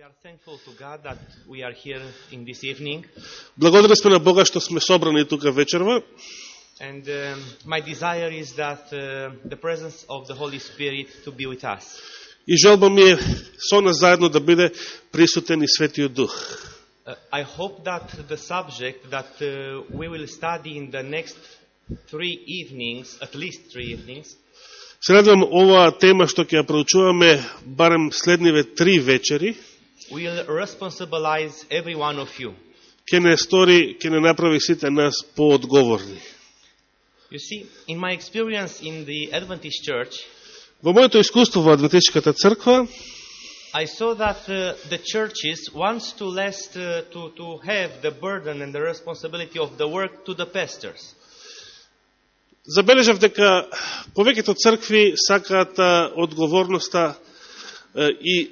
We are thankful to God that we are here in this evening. Благодарни сме на Бога што сме собрани тука вечерва. And um, my desire is that uh, the presence of the Holy Spirit to be with us. И желба ми е со нас заедно да биде присутен и Светиот Дух. Uh, I hope that the subject that uh, we will study in the next three evenings, at least three evenings, Се надевам оваа тема што ќе ја проучуваме барем следниве три вечери, will responsibilize every one of you. ќе не стори, ќе не направи сите нас поодговорни. You see, in my experience in the Adventist Church, Во моето искуство во Адвентичката црква, I saw that uh, the churches wants to less uh, to, to have the burden and the responsibility of the work to the pastors. забележав дека повеќето цркви сакаат а, одговорноста а, и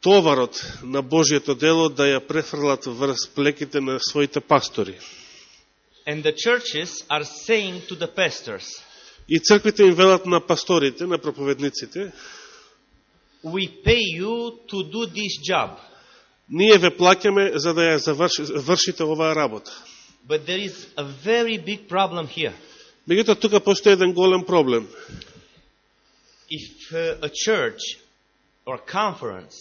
товарот на Божието дело да ја префрлат врз плеките на своите пастори. And the churches are saying to the pastors, И црквите им велат на пасторите, на проповедниците, we pay you to do this job, ние ве плаќаме за да ја заврши, вршите оваа работа. but there is a very big problem here. Меѓутоа, тука постои еден голем проблем. If uh, a church or conference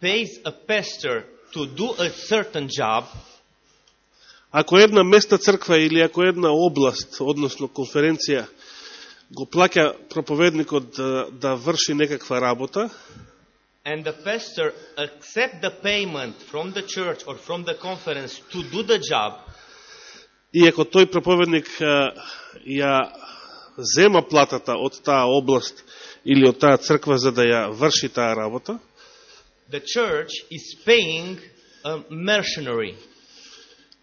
pays a pastor to do a certain job, Ако една места црква или ако една област, односно конференција, го плаќа проповедникот да, да врши некаква работа, and the pastor accept the payment from the church or from the conference to do the job, и ако тој проповедник ја зема платата од таа област или од таа црква за да ја врши таа работа, the church is paying a mercenary.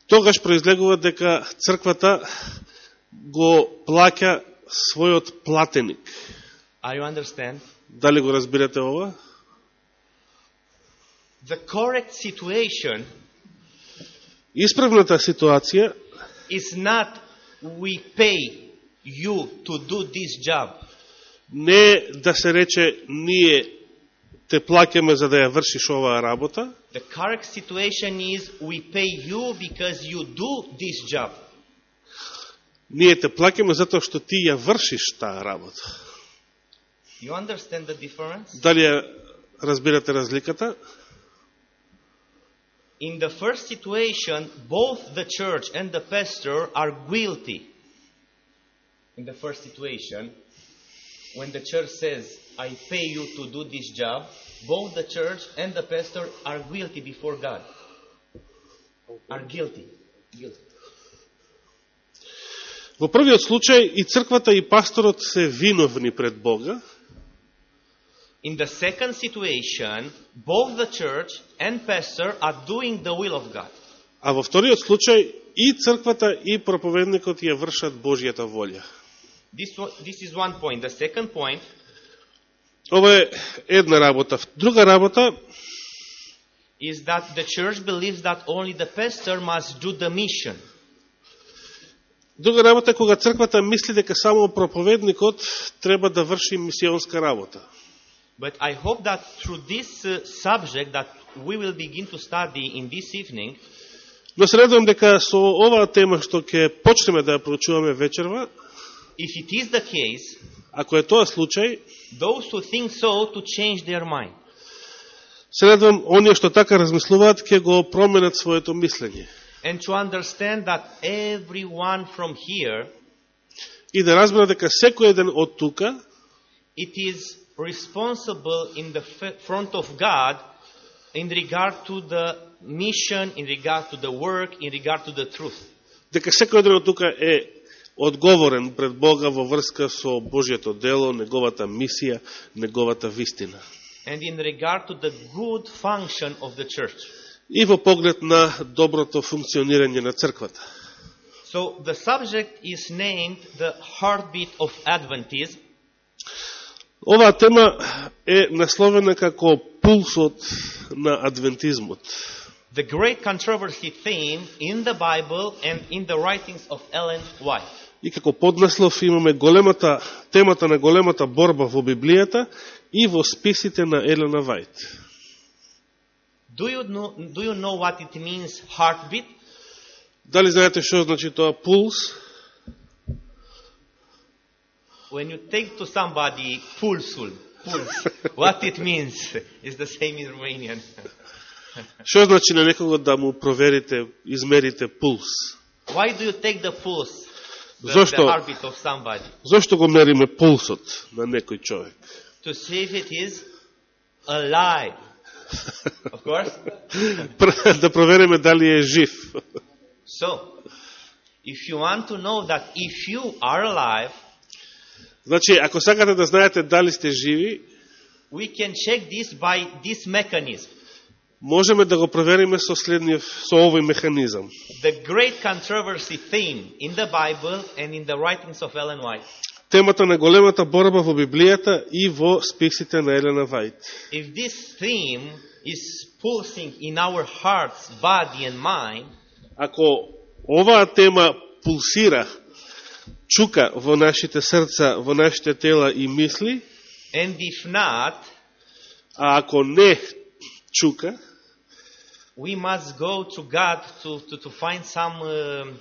тогаш произлегува дека црквата го плаќа својот платеник. Are you understand? Дали го разбирате ова? The correct situation Исправната ситуација is not we pay you to do this job. не да се рече ние те плаќаме за да ја вршиш оваа работа, The correct situation is we pay you because you do this job. ние те плаќаме затоа што ти ја вршиш таа работа. You understand the difference? Дали ја разбирате разликата? In the first situation, both the church and the pastor are guilty. In the first situation, when the church says, I pay you to do this job, both the church and the pastor are guilty before God. Are guilty. Guilty. Во првиот случај и црквата и пасторот се виновни пред Бога, In the second situation, both the church and pastor are doing the will of God. а во вториот случај и црквата и проповедникот ја вршат Божјата волја. This, this is one point. The second point Ова е една работа. Друга работа is that the church believes that only the pastor must do the mission. Друга работа е кога црквата мисли дека само проповедникот треба да врши мисионска работа. But I hope that through this uh, subject that we will begin to study in this evening, Но се надевам дека со оваа тема што ќе почнеме да ја проучуваме вечерва, if it is the case, ако е тоа случај, those who think so to change their mind. се надевам оние што така размислуваат ќе го променат своето мислење. And to understand that everyone from here, И да разберат дека секој еден од тука it is responsible in the front of God in regard to the mission, in regard to the work, in regard to the truth. дека секој еден од тука е одговорен пред Бога во врска со Божјето дело, неговата мисија, неговата вистина. And in regard to the good function of the church. И во поглед на доброто функционирање на црквата. So the subject is named the heartbeat of Adventism. Оваа тема е насловена како пулсот на адвентизмот. The great controversy theme in the Bible and in the writings of Ellen White. И како поднаслов имаме големата, темата на големата борба во Библијата и во списите на Елена Вајт. Do you know, do you know what it means heartbeat? Дали знаете што значи тоа пулс? When you take to somebody pulsul, pulse, what it means is the same in Romanian. Што значи на некого да му проверите, измерите пулс? Why do you take the pulse, Зошто? Зошто го мериме пулсот на некој човек? To see if it is alive. Of course. Да провериме дали е жив. So, if you want to know that if you are alive, Значи, ако сакате да знаете дали сте живи, we can check this by this mechanism. Можеме да го провериме со следниот со овој механизам. The great controversy theme in the Bible and in the writings of Ellen White. Темата на големата борба во Библијата и во списите на Елена Вајт. If this theme is pulsing in our hearts, body, and mind, Ако оваа тема пулсира, чука во нашите срца, во нашите тела и мисли, and if not, а ако не чука, we must go to God to, to, to find some um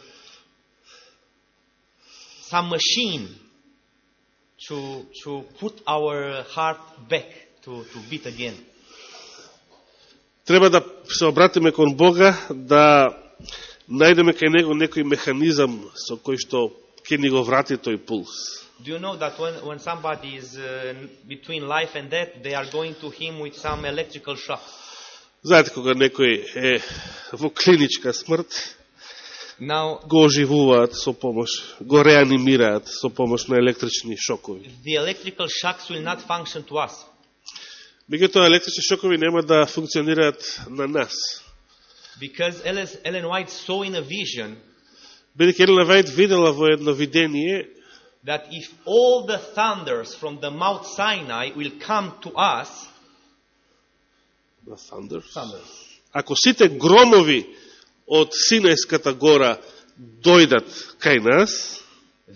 some machine to to put our heart back to, to beat again. треба да се обратиме кон Бога, да најдеме кај Него некој механизам со кој што ќе ни го врати тој пулс. Do you know that when, when somebody is uh, between life and death, they are going to him with some electrical shock? Знаете, кога некој е во клиничка смрт, Now, го оживуваат со помош, го реанимираат со помош на електрични шокови. the electrical shocks will not function to us. Меѓутоа, електрични шокови нема да функционираат на нас. Because Ellen Ellen White saw in a vision Бидеќи Елена Вајд видела во едно видение that if all the thunders from the Mount Sinai will come to us, на Thunders, ако сите громови од Синајската гора дојдат кај нас,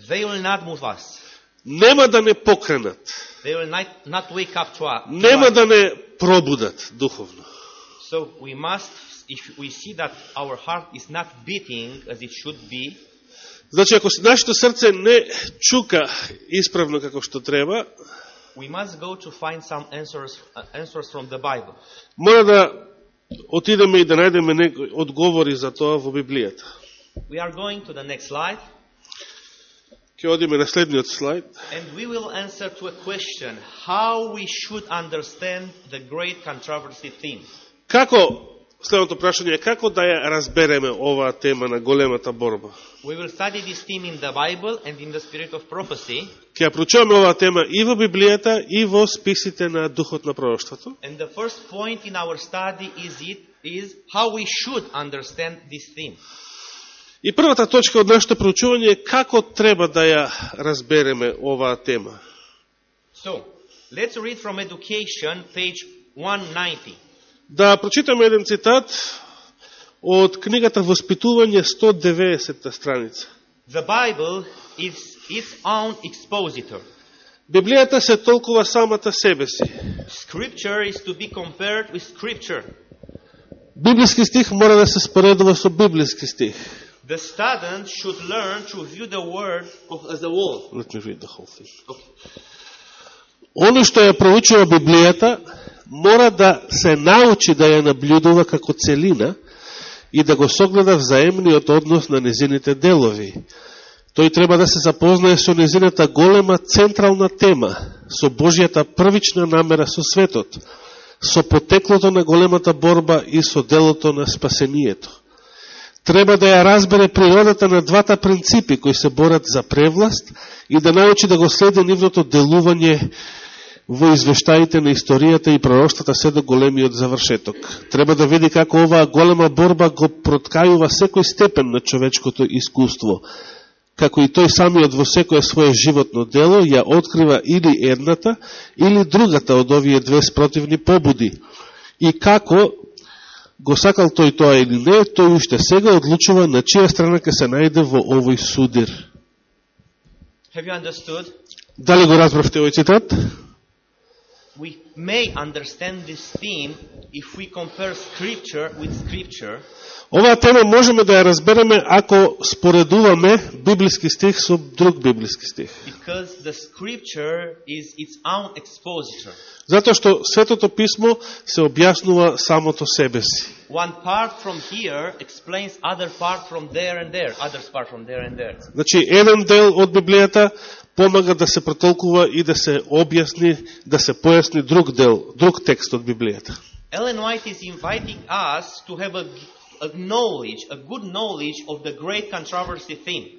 they will not move us. нема да не покренат, They will not, not wake up to us. нема да не пробудат духовно. So we must, if we see that our heart is not beating as it should be, Значи, ако нашето срце не чука исправно како што треба, must go to find some answers, uh, answers from the Bible. мора да отидеме и да најдеме некои одговори за тоа во Библијата. We are going to the next slide, Ќе одиме на следниот слайд. and we will answer to a question how we should understand the great controversy theme. Како, следното прашање е како да ја разбереме оваа тема на големата борба? We will study this theme in the Bible and in the spirit of prophecy. Ќе ја проучуваме оваа тема и во Библијата и во списите на Духот на пророштвото. And the first point in our study is it is how we should understand this theme. И првата точка од нашето проучување е како треба да ја разбереме оваа тема. So, let's read from Education, page 190. Да прочитаме еден цитат од книгата Воспитување 190 страница. The Bible is its own expositor. Библијата се толкува самата себе си. Scripture is to be compared with Scripture. Библиски стих мора да се споредува со библиски стих. The student should learn to view the Word of, as a whole. Let me read the whole thing. Okay. Оно што ја проучува Библијата, мора да се научи да ја наблюдува како целина и да го согледа взаемниот однос на незините делови. Тој треба да се запознае со незината голема централна тема, со Божијата првична намера со светот, со потеклото на големата борба и со делото на спасението. Треба да ја разбере природата на двата принципи кои се борат за превласт и да научи да го следи нивното делување во извештаите на историјата и пророштата се до големиот завршеток. Треба да види како оваа голема борба го проткајува секој степен на човечкото искуство, како и тој самиот во секое свое животно дело ја открива или едната, или другата од овие две спротивни побуди. И како го сакал тој тоа или не, тој уште сега одлучува на чија страна ќе се најде во овој судир. Дали го разбравте овој цитат? We may understand this theme if we compare scripture with scripture Оваа тема можеме да ја разбереме ако споредуваме библиски стих со друг библиски стих. because the scripture is its own expositor. Затоа што Светото Писмо се објаснува самото себе си. One part from here explains other part from there and there, others part from there and there. Значи, еден дел од Библијата помага да се протолкува и да се објасни, да се појасни друг дел, друг текст од Библијата. Ellen White is inviting us to have a, a knowledge, a good knowledge of the great controversy theme.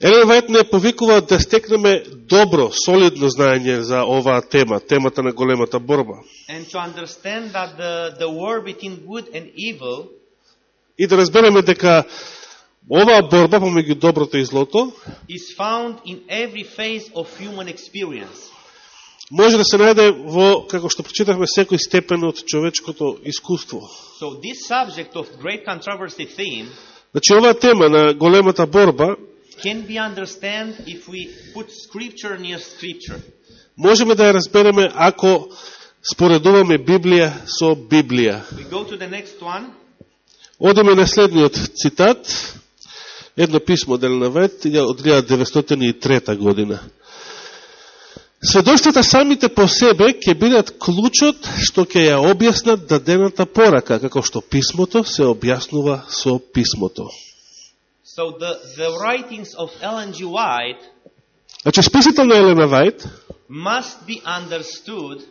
Елен Вајт не повикува да стекнеме добро, солидно знаење за оваа тема, темата на големата борба. And to understand that the, the war between good and evil И да разбереме дека оваа борба помеѓу доброто и злото is found in every phase of human experience. Може да се најде во, како што прочитавме, секој степен од човечкото искуство. So this subject of great controversy theme Значи, оваа тема на големата борба can be understand if we put scripture near scripture. можеме да ја разбереме ако споредуваме Библија со Библија. We go to the next one. Одиме на следниот цитат, едно писмо Делена Вет од 1903 година. Сведоштвата самите по себе ќе бидат клучот што ќе ја објаснат дадената порака, како што писмото се објаснува со писмото. So the, the writings of Ellen G. White Значи, списите на Елена Вајт must be understood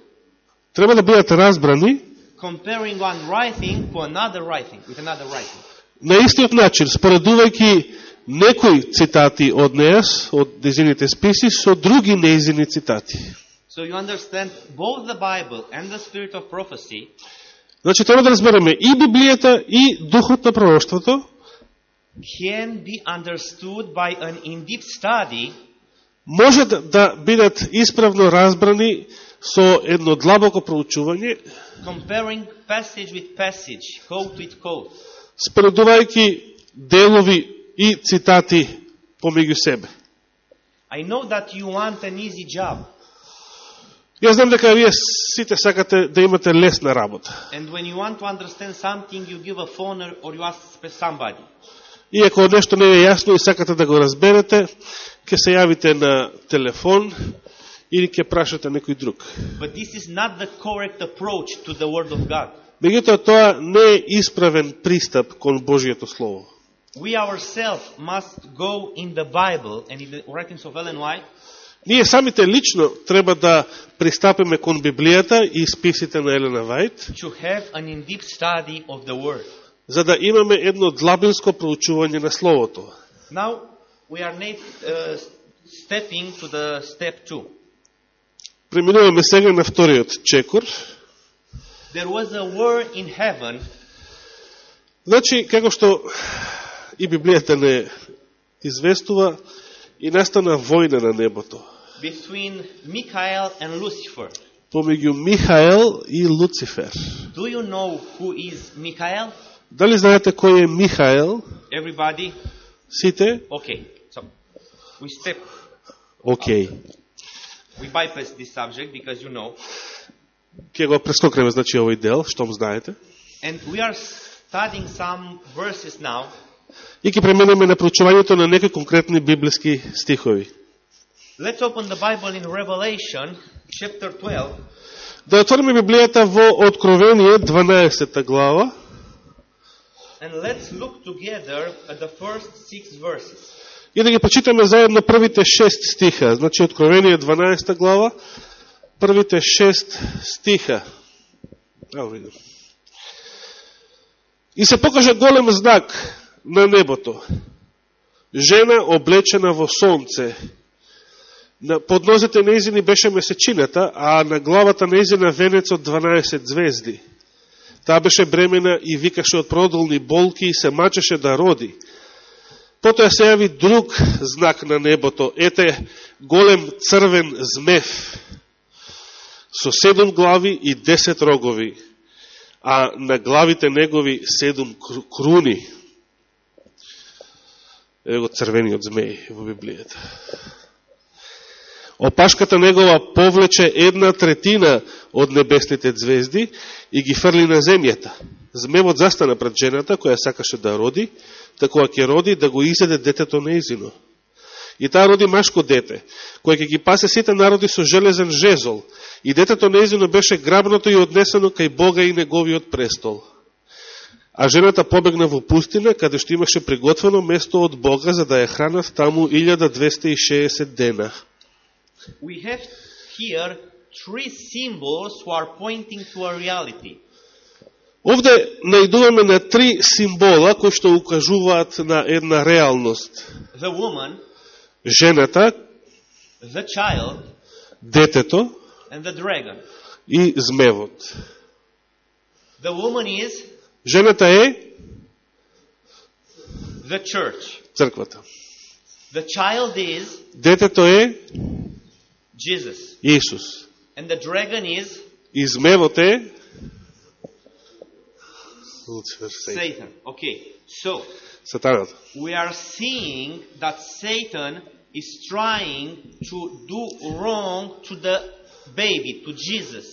треба да бидат разбрани comparing one writing to another writing, with another writing. на истиот начин, споредувајќи некои цитати од неја, од незините списи, со други неизини цитати. So you understand both the Bible and the spirit of prophecy Значи, треба да разбереме и Библијата, и Духот на пророштвото, can be understood by an in-depth study може да, да бидат исправно разбрани со едно длабоко проучување, comparing passage with passage, quote with quote. споредувајќи делови и цитати помеѓу себе. I know that you want an easy job, Јас знам дека вие сите сакате да имате лесна работа. and when you want to understand something, you give a phone or, you ask somebody. И ако нешто не е јасно и сакате да го разберете, ќе се јавите на телефон или ќе прашате некој друг. But this is not the correct approach to the Word of God. Меѓутоа, тоа не е исправен пристап кон Божијето Слово. We ourselves must go in the Bible and in the writings of Ellen White Ние самите лично треба да пристапиме кон Библијата и списите на Елена Вајт, to have an in-depth study of the Word. за да имаме едно длабинско проучување на Словото. Now we are na- uh, stepping to the step two. Преминуваме сега на вториот чекор. There was a war in heaven Значи, како што и Библијата не известува, и настана војна на небото. between Michael and Lucifer. Помеѓу Михаел и Луцифер. Do you know who is Michael? Дали знаете кој е Михаел? Everybody? Сите? Okay. So we step, Океј. we bypass this subject because you know. Ке го прескокнеме, значи, овој дел, штом знаете. And we are studying some verses now И ќе преминеме на проучувањето на некои конкретни библиски стихови. Let's open the Bible in Revelation chapter 12 Да отвориме Библијата во Откровение 12 глава and let's look together at the first six verses. и да ги прочитаме заедно првите шест стиха. Значи, Откровение 12 глава, првите шест стиха. Ево видим. И се покажа голем знак на небото. Жена облечена во сонце. На поднозете неизини беше месечината, а на главата неизина венец од 12 звезди. Таа беше бремена и викаше од продолни болки и се мачеше да роди. Потоа се јави друг знак на небото. Ете, голем црвен змев со седум глави и десет рогови, а на главите негови седум круни. Ево го црвениот змеј во Библијата. Опашката негова повлече една третина од небесните звезди и ги фрли на земјата. Змевот застана пред жената, која сакаше да роди, такова ќе роди да го изеде детето неизино. И таа роди машко дете, кој ќе ги пасе сите народи со железен жезол, и детето неизино беше грабното и однесено кај Бога и неговиот престол. А жената побегна во пустина, каде што имаше приготвено место од Бога, за да ја хранат таму 1260 дена. We have here three symbols who are pointing to a reality. Овде наидуваме на три символа кои што укажуваат на една реалност. The woman, Жената, the child, детето and the dragon. и змевот. The woman is Жената е the church. црквата. The child is Детето е Jesus. Исус. And the dragon is И змевот е Луцифер, Сатан. Satan. Okay. So, Сатаната. we are seeing that Satan is trying to do wrong to the baby, to Jesus.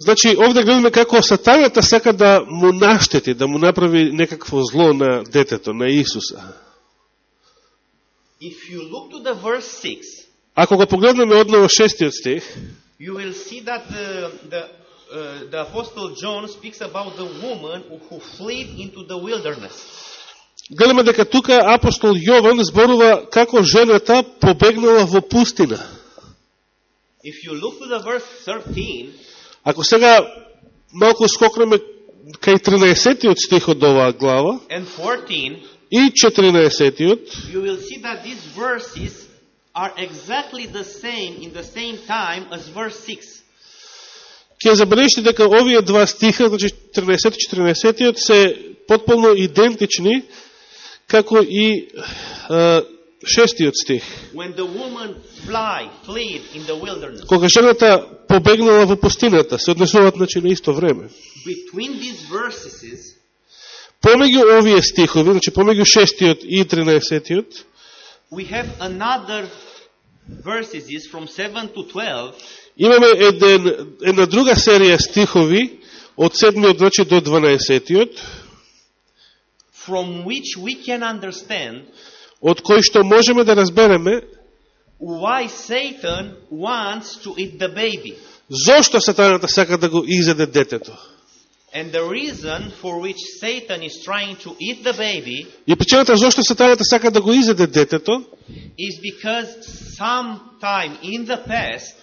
Значи, овде гледаме како сатаната сака да му наштети, да му направи некакво зло на детето, на Исуса. If you look to the verse 6, Ако го погледнеме одново шестиот стих, you will see that the, the, uh, the Apostle John speaks about the woman who, who fled into the wilderness. гледаме дека тука апостол Јован зборува како жената побегнала во пустина. If you look to the verse 13, Ако сега малку скокнеме кај 13-тиот стих од оваа глава 14, и 14-тиот, you will see that these verses are exactly the same in the same time as verse 6. ќе забележите дека овие два стиха, значи 13-14 се потполно идентични како и шестиот стих. Кога жената побегнала во пустината, се однесуваат значи на исто време. Помеѓу овие стихови, значи помеѓу шестиот и 13-тиот, we have another verses from 7 to 12 имаме еден, една друга серија стихови од 7 значи до 12-тиот, from which we can understand од кои што можеме да разбереме why Satan wants to eat the baby. зошто сатаната сака да го изеде детето. And the reason for which Satan is trying to eat the baby И причината зошто сатаната сака да го изеде детето is because sometime in the past,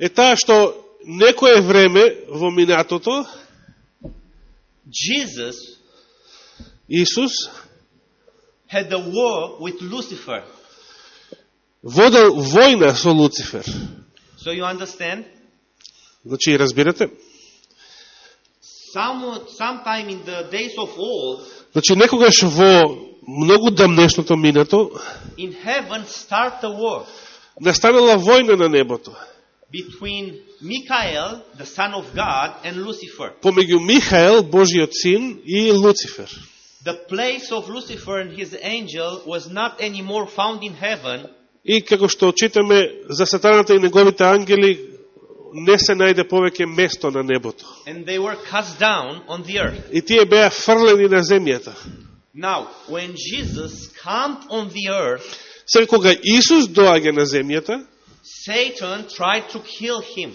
е таа што некое време во минатото Jesus Исус had a war with Lucifer. водел војна со Луцифер. So you understand? Значи, разбирате? Some, sometime in the days of old, Значи, некогаш во многу дамнешното минато, in heaven start a war настанала војна на небото. between Michael, the son of God, and Lucifer. Помеѓу Михаел, Божиот син, и Луцифер. The place of Lucifer and his angel was not anymore found in heaven, И како што читаме за сатаната и неговите ангели, не се најде повеќе место на небото. and they were cast down on the earth. И тие беа фрлени на земјата. Now, when Jesus comes on the earth, Сега кога Исус доаѓа на земјата, Satan tried to kill him.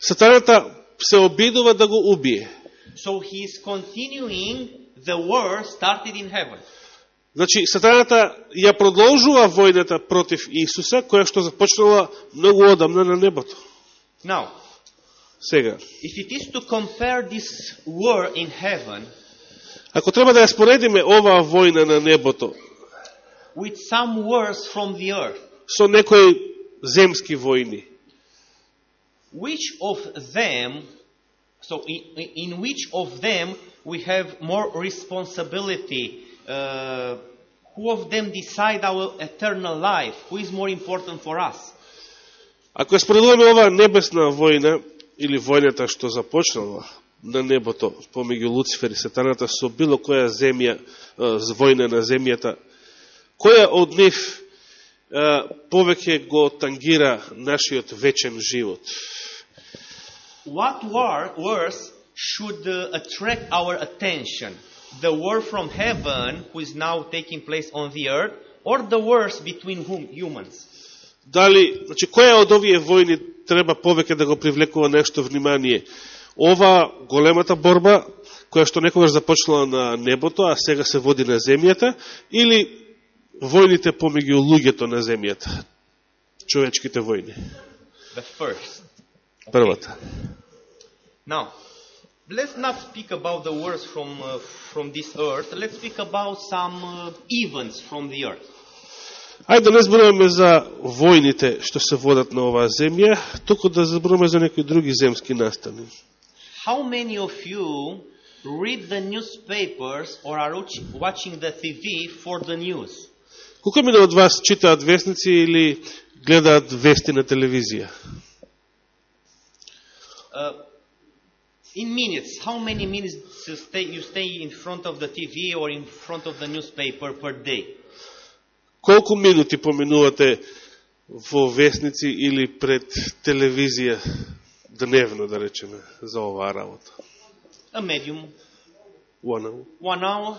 сатаната се обидува да го убие. So he is continuing the war started in heaven. Значи, сатаната ја продолжува војната против Исуса, која што започнала многу одамна на небото. Now, Сега, if it is to compare this war in heaven ако треба да ја споредиме оваа војна на небото with some wars from the earth, со некои земски војни, which of them, so in, in which of them we have more responsibility? Uh, who of them decide our eternal life? Who is more important for us? ако споредуваме оваа небесна војна, или војната што започнала на небото помеѓу Луцифер и Сатаната со било која земја, војна на земјата, која од нив повеќе го тангира нашиот вечен живот. What war, worse should uh, attract our attention? The war from heaven, who is now taking place on the earth, or the wars between whom humans? Дали, значи, која од овие војни треба повеќе да го привлекува нешто внимание? Ова големата борба, која што некогаш започнала на небото, а сега се води на земјата, или војните помеѓу луѓето на земјата? Човечките војни. The first. Првата. Now, let's not speak about the wars from, uh, from this earth. Let's speak about some uh, events from the earth. Ајде да не зборуваме за војните што се водат на оваа земја, туку да зборуваме за некои други земски настани. How many of you read the newspapers or are watch- watching the TV for the news? Колку мина од вас читаат вестници или гледаат вести на телевизија? Uh, in minutes, how many minutes you stay, you stay in front of the TV or in front of the newspaper per day? Колку минути поминувате во вестници или пред телевизија дневно, да речеме, за оваа работа? A medium, One hour, one hour,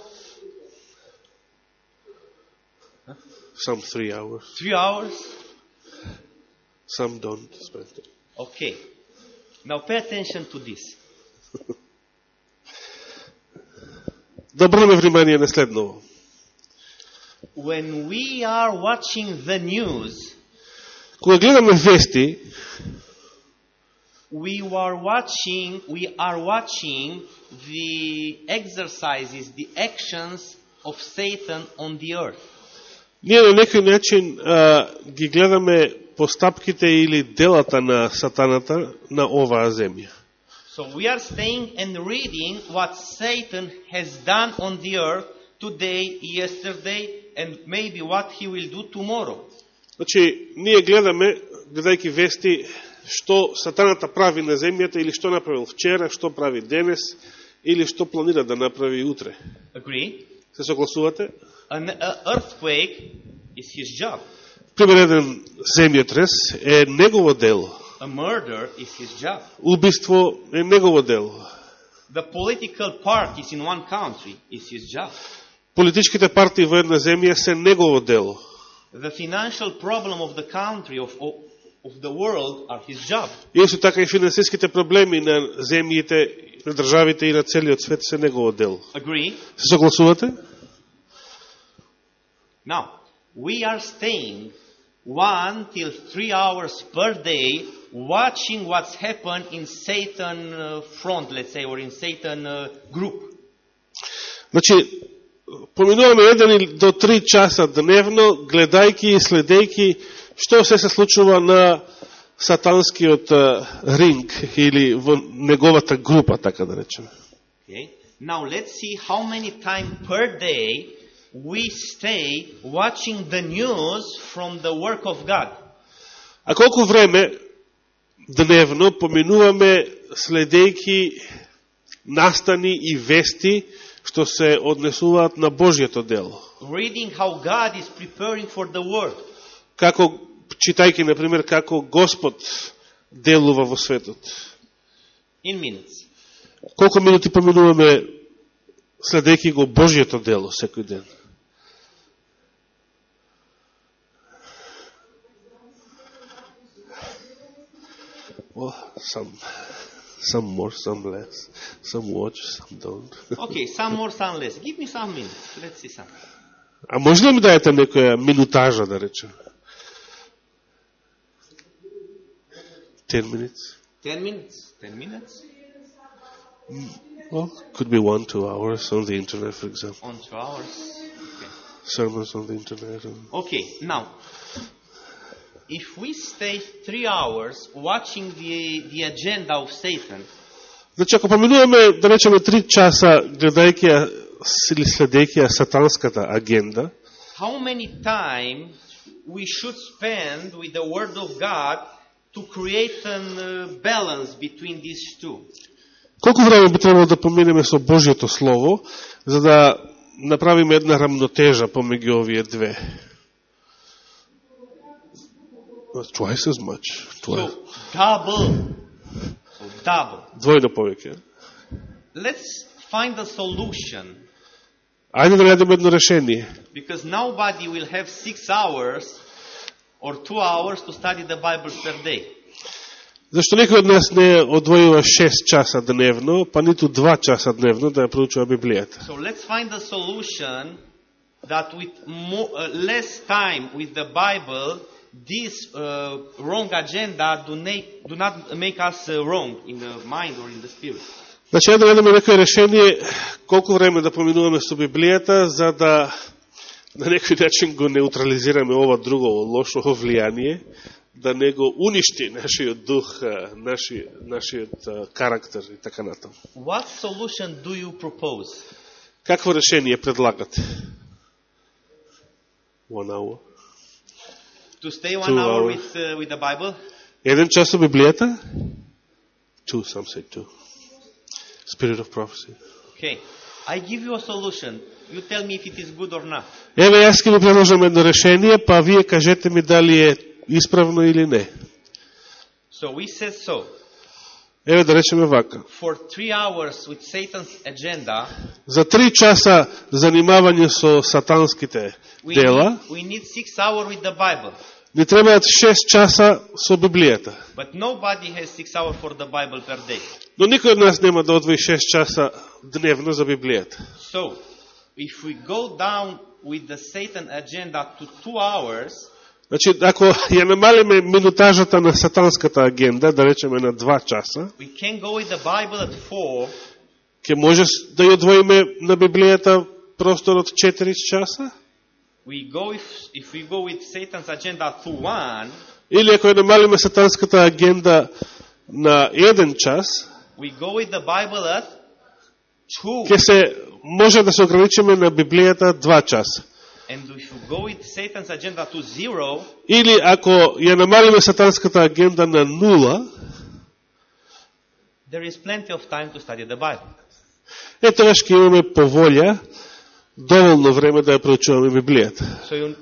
some three hours, three hours. some don't spend it. Okay. Now pay attention to this. Да обрнеме внимание на следново. When we are watching the news, Кога гледаме вести, we are watching we are watching the exercises, the actions of Satan on the earth. ние на некој начин а, ги гледаме постапките или делата на сатаната на оваа земја. So we are staying and reading what Satan has done on the earth today, yesterday, and maybe what he will do tomorrow. Значи, ние гледаме, гледајќи вести, што сатаната прави на земјата или што направил вчера, што прави денес или што планира да направи утре. Agree? Се согласувате? An earthquake is his job. Пример еден земјотрес е негово дело. A murder is his job. Убиство е негово дело. The political parties in one country is his job. Политичките партии во една земја се негово дело. The financial problem of the country, of, of, of the world, are his job. И исто така и финансиските проблеми на земјите, на државите и на целиот свет се негово дело. Agree? Се согласувате? Now, we are staying one till three hours per day watching what's happened in Satan uh, front, let's say, or in Satan uh, group. Значи, поминуваме еден до три часа дневно, гледајки и следејки што се се случува на сатанскиот ринг или во неговата група, така да речеме. Okay? Now let's see how many times per day we stay watching the news from the work of God. А колку време дневно поминуваме следејки настани и вести што се однесуваат на Божјето дело. Reading how God is preparing for the world. Како, читајки, например, како Господ делува во светот. In minutes. Колку минути поминуваме следејќи го Божјето дело секој ден? Well, some some more, some less. Some watch, some don't. okay, some more, some less. Give me some minutes. Let's see some. A možda mi dajete nekoja minutaža, da rečem? 10 minutes. 10 minutes. 10 minutes. Well, could be one, two hours on the internet, for example. On two hours. Okay. Sermons on the internet. Okay, now, if we stay three hours watching the, the agenda of Satan, Значи, ако поминуваме, да речеме, три часа гледајќи ја или следејќи ја сатанската агенда, how many times we should spend with the Word of God to create a uh, balance between these two? колку време би требало да поминеме со Божјото Слово, за да направиме една рамнотежа помеѓу овие две? That's twice as much. Twice. So double. So double. Dvojno povećanje. Let's find a solution. Ajde da nađemo jedno rešenje. Because nobody will have six hours or two hours to study the Bible per day. Zašto niko od nas ne odvojiva šest časa dnevno, pa nitu dva časa dnevno da proučava Biblijata? So let's find a solution that with more, uh, less time with the Bible this uh, wrong agenda do, na- do not make us uh, wrong in the mind or in the spirit. Значи, ја да најдеме некој решение колку време да поминуваме со Библијата, за да на некој начин го неутрализираме ова друго лошо влијание, да не го уништи нашиот дух, наши, нашиот карактер и така натаму. What solution do you propose? Какво решение предлагате? One hour. To stay one Two hour hours. with, uh, with the Bible? Еден час со Библијата? Two, some say two. Spirit of prophecy. Okay. I give you a solution. You tell me if it is good or not. Еве, јас ќе ви предложам едно решение, па вие кажете ми дали е исправно или не. So we said so. Еве да речеме вака. For three hours with Satan's agenda, За три часа занимавање со сатанските we дела, need, we need six hours with the Bible. Ни требаат 6 часа со Библијата. But nobody has six hours for the Bible per day. Но никој од нас нема да одвои 6 часа дневно за Библијата. So, if we go down with the Satan agenda to two hours, Значи, ако ја намалиме минутажата на сатанската агенда, да речеме на 2 часа, we can go with the Bible at four, ќе може да ја одвоиме на Библијата просторот 4 часа? We go if, if we go with Satan's agenda to one, Или ако ја намалиме сатанската агенда на 1 час, we go with the Bible at two. ќе се може да се ограничиме на Библијата 2 часа. And if you go with Satan's agenda to zero, Или ако ја намалиме сатанската агенда на нула, there is plenty of time to study the Bible. е тогаш ќе имаме поволја доволно време да ја проучуваме Библијата. So you,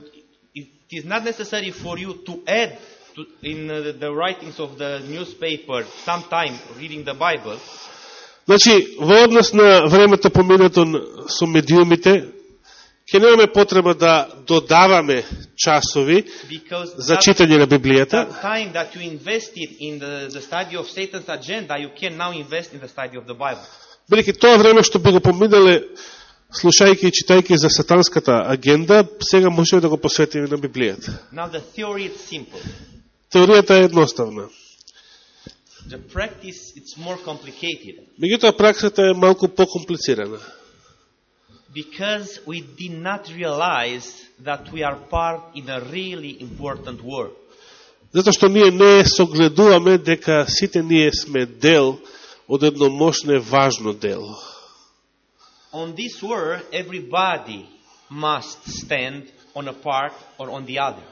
it is not necessary for you to add to, in uh, the writings of the newspaper some time reading the Bible, Значи, во однос на времето поминато со медиумите, ќе немаме потреба да додаваме часови because за читање на Библијата, in the, the agenda, in бидејќи тоа време што би го поминале слушајќи и читајќи за сатанската агенда, сега можеме да го посветиме на Библијата. Now the theory is simple. Теоријата е едноставна. The practice it's more complicated Меѓутоа праксата е малку покомплицирана. because we did not realize that we are part in a really important war. Затоа што ние не согледуваме дека сите ние сме дел од едно мощно и важно дело. On this war, everybody must stand on a part or on the other.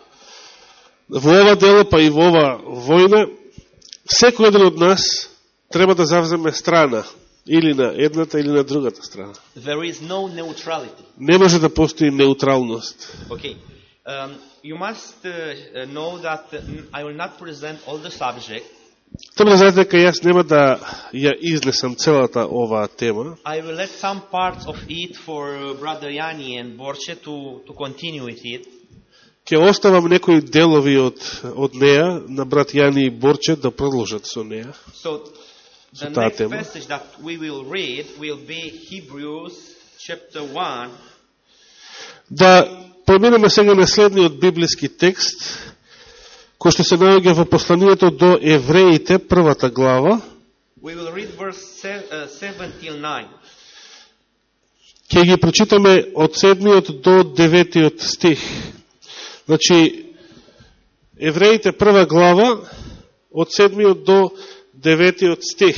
Во ова дело, па и во ова војна, секој еден од нас треба да завземе страна, или на едната или на другата страна. There is no neutrality. Не може да постои неутралност. Okay. Um, you must uh, uh, know that uh, I will not present all the subject. Треба да знаете дека јас нема да ја изнесам целата оваа тема. I will let some parts of it for uh, Brother Yanni and Borche to, to continue with it. Ке оставам некои делови од, од неа, на брат Јани и Борче, да продолжат со неа. So the next tema. passage that we will read will be Hebrews chapter 1, Да преминеме сега на следниот библиски текст, кој што се наоѓа во посланието до евреите, првата глава, We will read verse se- 7 till 9. ќе ги прочитаме од седмиот до деветиот стих. Значи, евреите прва глава, од седмиот до деветиот стих.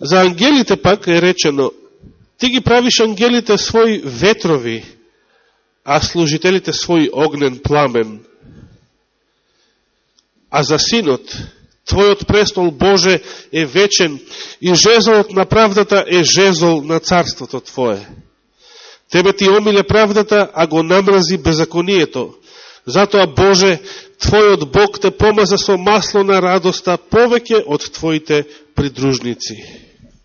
За ангелите пак е речено, ти ги правиш ангелите своји ветрови, а служителите свој огнен пламен. А за синот, Твојот престол, Боже, е вечен и жезолот на правдата е жезол на царството Твое. Тебе ти омиле правдата, а го намрази беззаконието. Затоа, Боже, Твојот Бог те помаза со масло на радоста повеќе од Твоите придружници.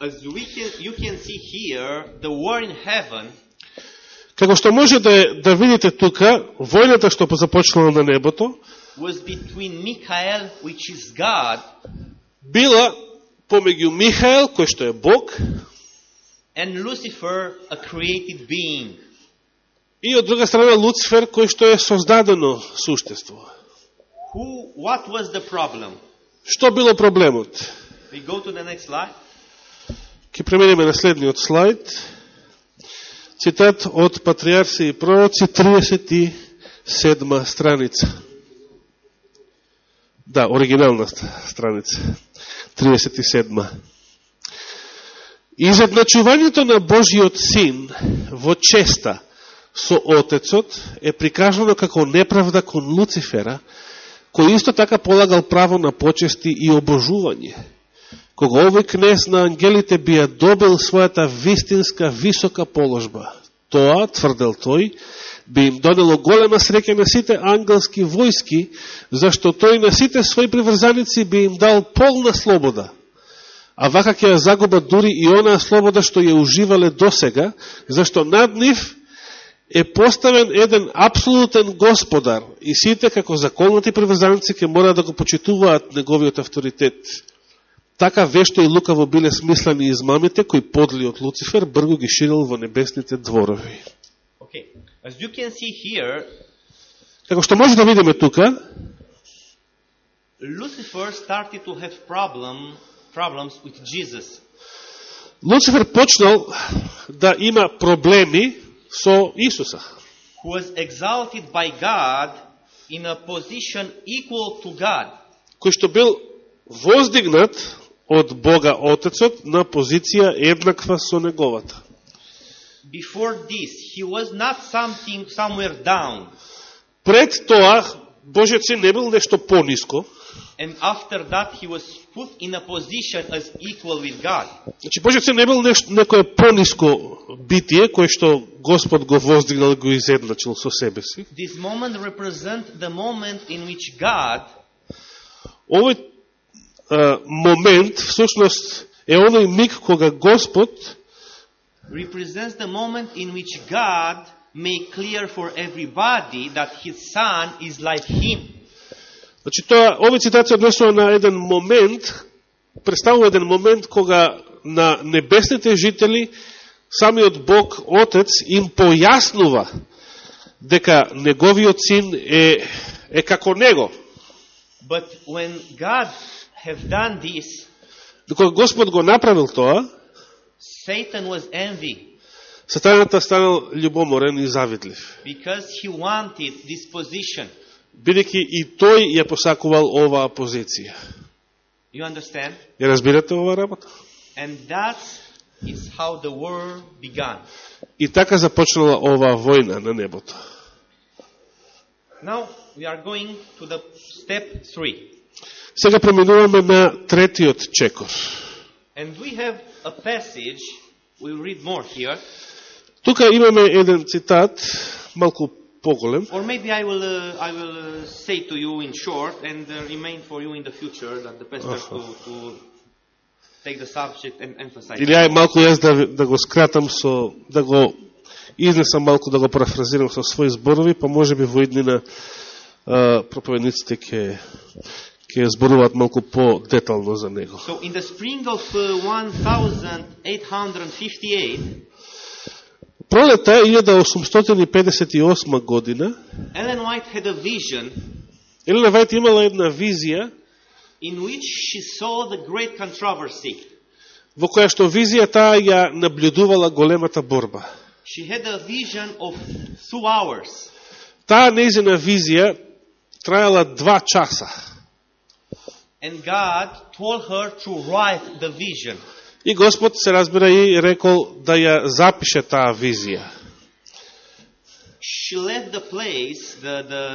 As we can, you can see here, the war in heaven Како што може да, да видите тука, војната што започнала на небото, Michael, God, била помеѓу Михаел, кој што е Бог, and Lucifer, a created being. и од друга страна Луцифер, кој што е создадено суштество. Who, what was the problem? Што било проблемот? We go to the next slide. Ке преминеме на следниот слайд. Цитат од Патриарси и пророци, 37 страница. Да, оригинална страница. 37. Изедначувањето на Божиот Син во честа со Отецот е прикажано како неправда кон Луцифера, кој исто така полагал право на почести и обожување. Кога овој кнез на ангелите би ја добил својата вистинска висока положба, тоа, тврдел тој, би им донело голема среќа на сите ангелски војски, зашто тој на сите своји приврзаници би им дал полна слобода. А вака ќе ја загуба дури и онаа слобода што ја уживале досега, зашто над нив е поставен еден апсолутен господар и сите како законати приврзаници ќе мора да го почитуваат неговиот авторитет. Така вешто и лукаво биле смислени измамите кои подли од Луцифер брго ги ширил во небесните дворови. Okay. As you can see here, Како што може да видиме тука, Lucifer started to have problem, problems with Jesus. Луцифер почнал да има проблеми со Исуса, who was exalted by God in a position equal to God. кој што бил воздигнат од Бога Отецот на позиција еднаква со неговата. Before this, he was not something somewhere down. Пред тоа, Божиот син не бил нешто пониско, And after that, he was put in a position as equal with God. Значи, Божиот син не бил нешто, некое пониско битие, кое што Господ го воздигнал и го изедначил со себе си. This moment represents the moment in which God Овој момент, всушност, е оној миг кога Господ represents the moment in which God made clear for everybody that his son is like him. Значи, тоа, овој цитат се однесува на еден момент, представува еден момент кога на небесните жители самиот Бог Отец им појаснува дека неговиот син е, е како него. But when God have done this, Докога Господ го направил тоа, Satan was envy Сатаната станал љубоморен и завидлив. because he wanted this position. Бидејќи и тој ја посакувал оваа позиција. You understand? Ја разбирате оваа работа? And that is how the war began. И така започнала оваа војна на небото. Now we are going to the step three. Сега преминуваме на третиот чекор. And we have a passage, we'll read more here, Тука имаме еден цитат, малку поголем. or maybe I will, uh, I will uh, say to you in short and uh, remain for you in the future that the pastor to, to take the subject and emphasize. Или ај малку јас да, да го скратам со, да го изнесам малку, да го парафразирам со своји зборови, па може би во иднина проповедниците ќе ќе зборуваат малку по-детално за него. So in the spring of uh, 1858, Пролета 1858 година, Ellen White had a vision Елена Вајт имала една визија, in which she saw the great controversy. во која што визија таа ја наблюдувала големата борба. She had a vision of two hours. Таа нејзина визија трајала два часа. And God told her to write the vision. И Господ се разбира и рекол да ја запише таа визија. She left the place, the, the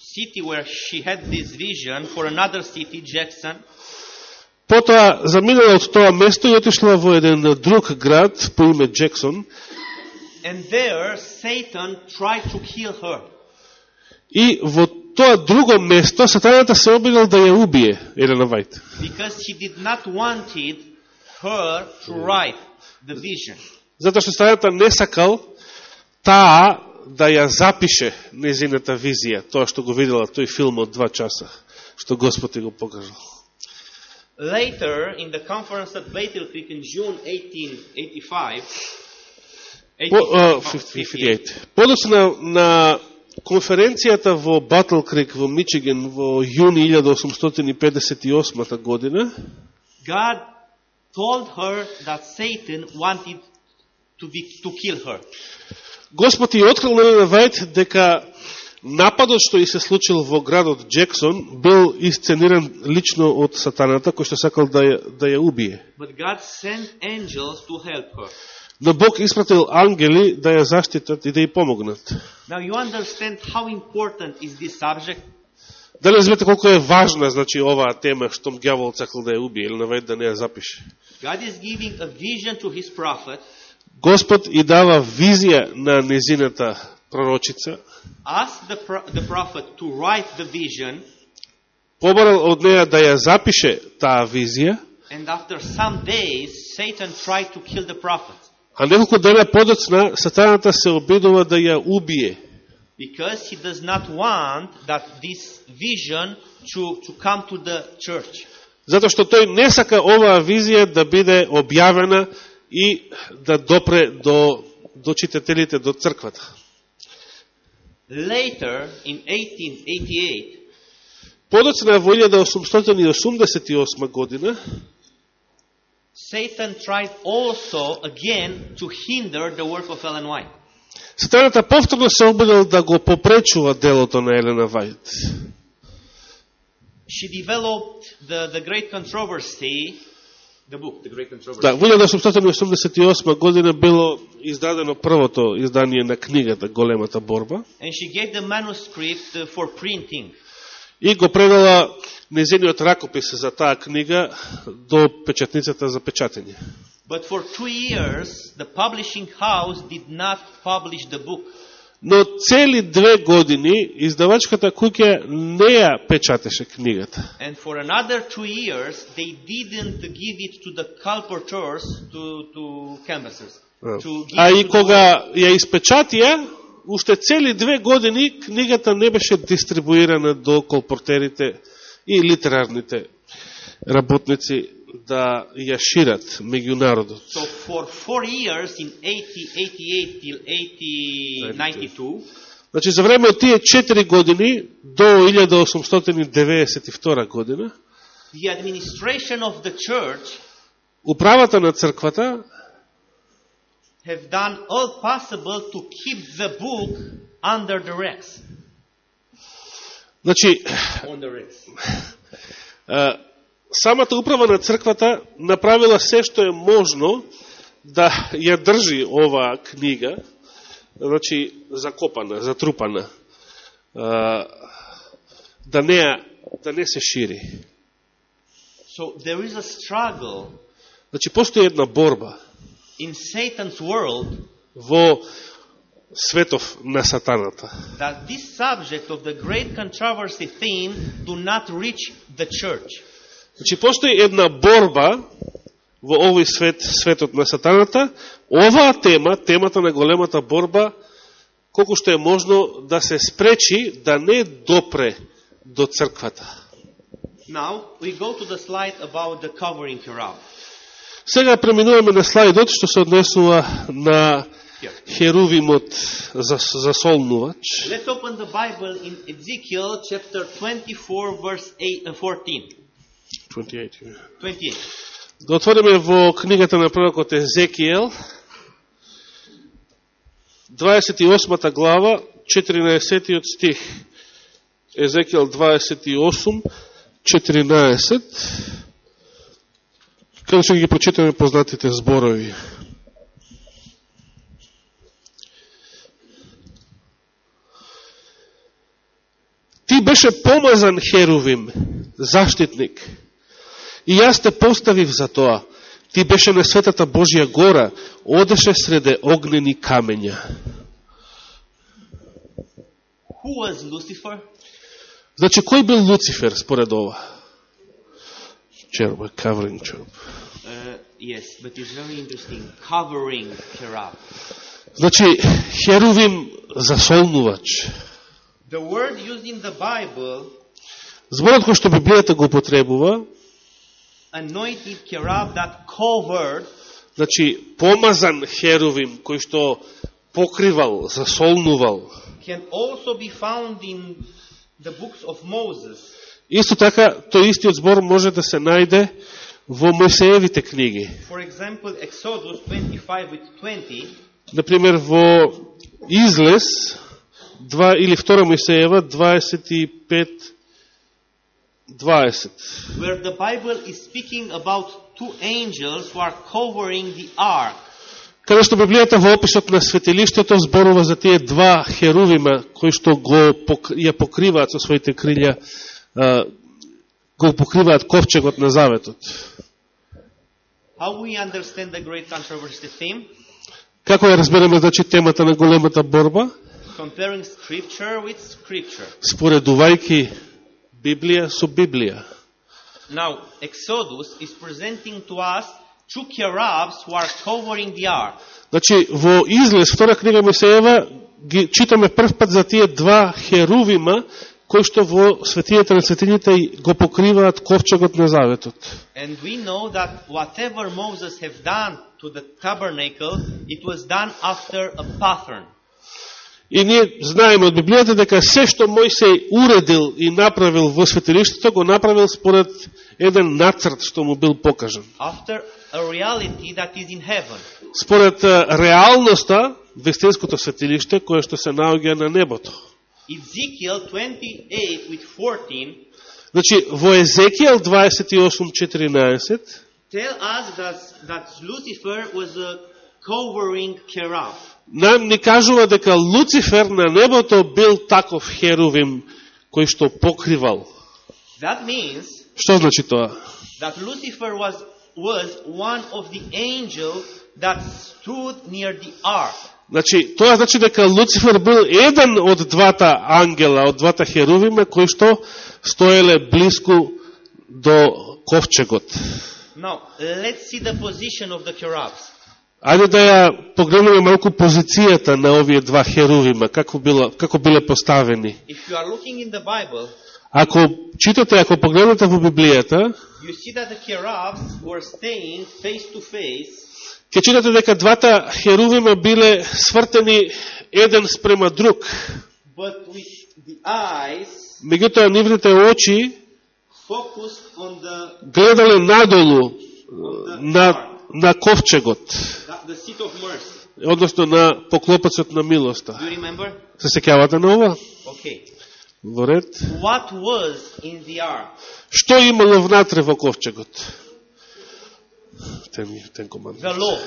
city where she had this vision, for another city, Jackson. Потоа заминала од тоа место и отишла во еден друг град по име Джексон And there, Satan tried to kill her. И во тоа друго место сатаната се обидел да ја убие Елена Вајт. Затоа што сатаната не сакал таа да ја запише незината визија, тоа што го видела тој филм од два часа, што Господ ја го покажал. Later, in the conference at Bethel Creek in June 1885, По, а, 58, 58. Подоцна на, на конференцијата во Батл Крик во Мичиген во јуни 1858 година, God told her that Satan wanted to, be, to kill her. Господ ја открил на Елена Вајт дека нападот што и се случил во градот Джексон бил исцениран лично од сатаната кој што сакал да ја, да ја убие. But God sent angels to help her. Но Бог испратил ангели да ја заштитат и да ја помогнат. Now you understand how important is this subject? Дали разбирате колко е важна значи оваа тема што ѓавол сакал да ја убие или навајд да не ја запише. God is giving a vision to his prophet, Господ и дава визија на незината пророчица, asked the, pro- the prophet to write the vision, побарал од неја да ја запише таа визија, and after some days, Satan tried to kill the prophet а неколку дена подоцна сатаната се обидува да ја убие, because he does not want that this vision to, to come to the church. затоа што тој не сака оваа визија да биде објавена и да допре до, до читателите, до црквата. Later, in 1888, Подоцна во 1888 година, Satan tried also again to hinder the work of Ellen White. Сатаната повторно се обидел да го попречува делото на Елена Вајт. She developed the, the great controversy, the book, the great controversy. Да, во 1888 година било издадено првото издание на книгата Големата борба And she gave the manuscript uh, for printing. И го предала незиниот ракопис за таа книга до печатницата за печатење. But for two years, the publishing house did not publish the book. Но цели две години издавачката куќа не ја печатеше книгата. And for another two years, they didn't give it to the colporteurs, to, to canvassers. To А и кога ја испечатија, уште цели две години книгата не беше дистрибуирана до колпортерите и литерарните работници да ја шират меѓу народот. So for four years, in 1888 till 1892, Значи, за време од тие 4 години до 1892 година, the administration of the church управата на црквата have done all possible to keep the book under the Rex. Значи, самата управа на црквата направила се што е можно да ја држи оваа книга, значи закопана, затрупана, да не, да не се шири. So there is a struggle Значи, постои една борба in Satan's world во светов на сатаната. that this subject of the great controversy theme do not reach the church. Значи, постои една борба во овој свет, светот на сатаната. Оваа тема, темата на големата борба, колку што е можно да се спречи да не допре до црквата. Now we go to the slide about the covering cherub. Сега преминуваме на слайдот што се однесува на херувимот за, засолнувач. Let's open the Bible in Ezekiel chapter 24 verse 8 and 14. 28. 28. Да отвориме во книгата на пророкот Езекиел, 28 глава, 14 стих. Езекиел 28, 14. Каде ќе ги прочитаме познатите зборови. Ти беше помазан херувим, заштитник, И јас те поставив за тоа. Ти беше на светата Божја гора, одеше среде огнени камења. Who was Lucifer? Значи, кој бил Луцифер според ова? Cherub, covering cherub. Uh, yes, but it's very interesting. Covering cherub. Значи, херувим засолнувач. The word used in the Bible, Зборот кој што Библијата го употребува, anointed cherub that covered, значи, помазан херувим кој што покривал, засолнувал. can also be found in the books of Moses. Исто така, тој истиот збор може да се најде во Мојсеевите книги. For example, Exodus 25 with 20, Например, во Излез, 2 или 2 Мојсеева, 25 20. where the Bible is speaking about two angels who are covering the ark. Каде што Библијата во описот на светилиштето зборува за тие два херувима кои што го ја покриваат со своите крилја, го покриваат ковчегот на заветот. How we understand the great controversy theme? Како ја разбереме значи темата на големата борба? Comparing scripture with scripture. Споредувајќи Библија со Библија. Now, Exodus is presenting to us two cherubs who are covering the ark. Значи, во излез, втора книга Мојсеева, ги читаме прв пат за тие два херувима, кои што во светијата на светињите го покриваат ковчегот на заветот. And we know that whatever Moses have done to the tabernacle, it was done after a pattern. И ние знаеме од Библијата дека се што Мојсей уредил и направил во светилиштето, го направил според еден нацрт што му бил покажан. After a reality that is in heaven. Според реалноста, вестинското светилиште, кое што се наоѓа на небото. Ezekiel 28 with 14 Значи, во Езекијал 28.14 tell us that, that Lucifer was a covering cherub. нам ни кажува дека Луцифер на небото бил таков херувим кој што покривал. That means Што значи тоа? that Lucifer was, was one of the angels that stood near the ark. Значи, тоа значи дека Луцифер бил еден од двата ангела, од двата херувима, кои што стоеле близко до ковчегот. Now, let's see the position of the cherubs. Ајде да ја погледнеме малку позицијата на овие два херувима, како, било, како биле поставени. If you are looking in the Bible, Ако читате, ако погледнете во Библијата, you see that the cherubs were staying face to face ќе читате дека двата херувима биле свртени еден спрема друг. but with the eyes Меѓутоа, нивните очи the, гледале надолу the на, на ковчегот, односно на поклопецот на милоста. Се сеќавате на ова? Okay. Во ред. Што имало внатре во ковчегот? Тен, тен команд. The law.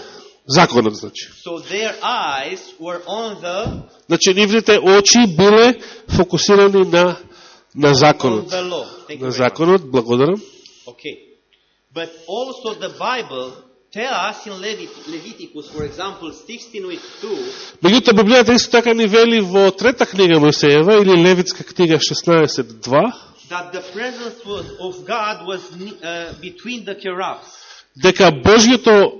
Законот, значи. So their eyes were on the Значи, нивните очи биле фокусирани на, на законот. На законот, благодарам. Okay. But also the Bible tell us in Levit- Leviticus, for example, 16 with 2, Меѓутоа, Библијата исто така ни вели во трета книга Мојсеева, или Левитска книга 16.2, that the presence was, of God was uh, between the cherubs. Дека Божјото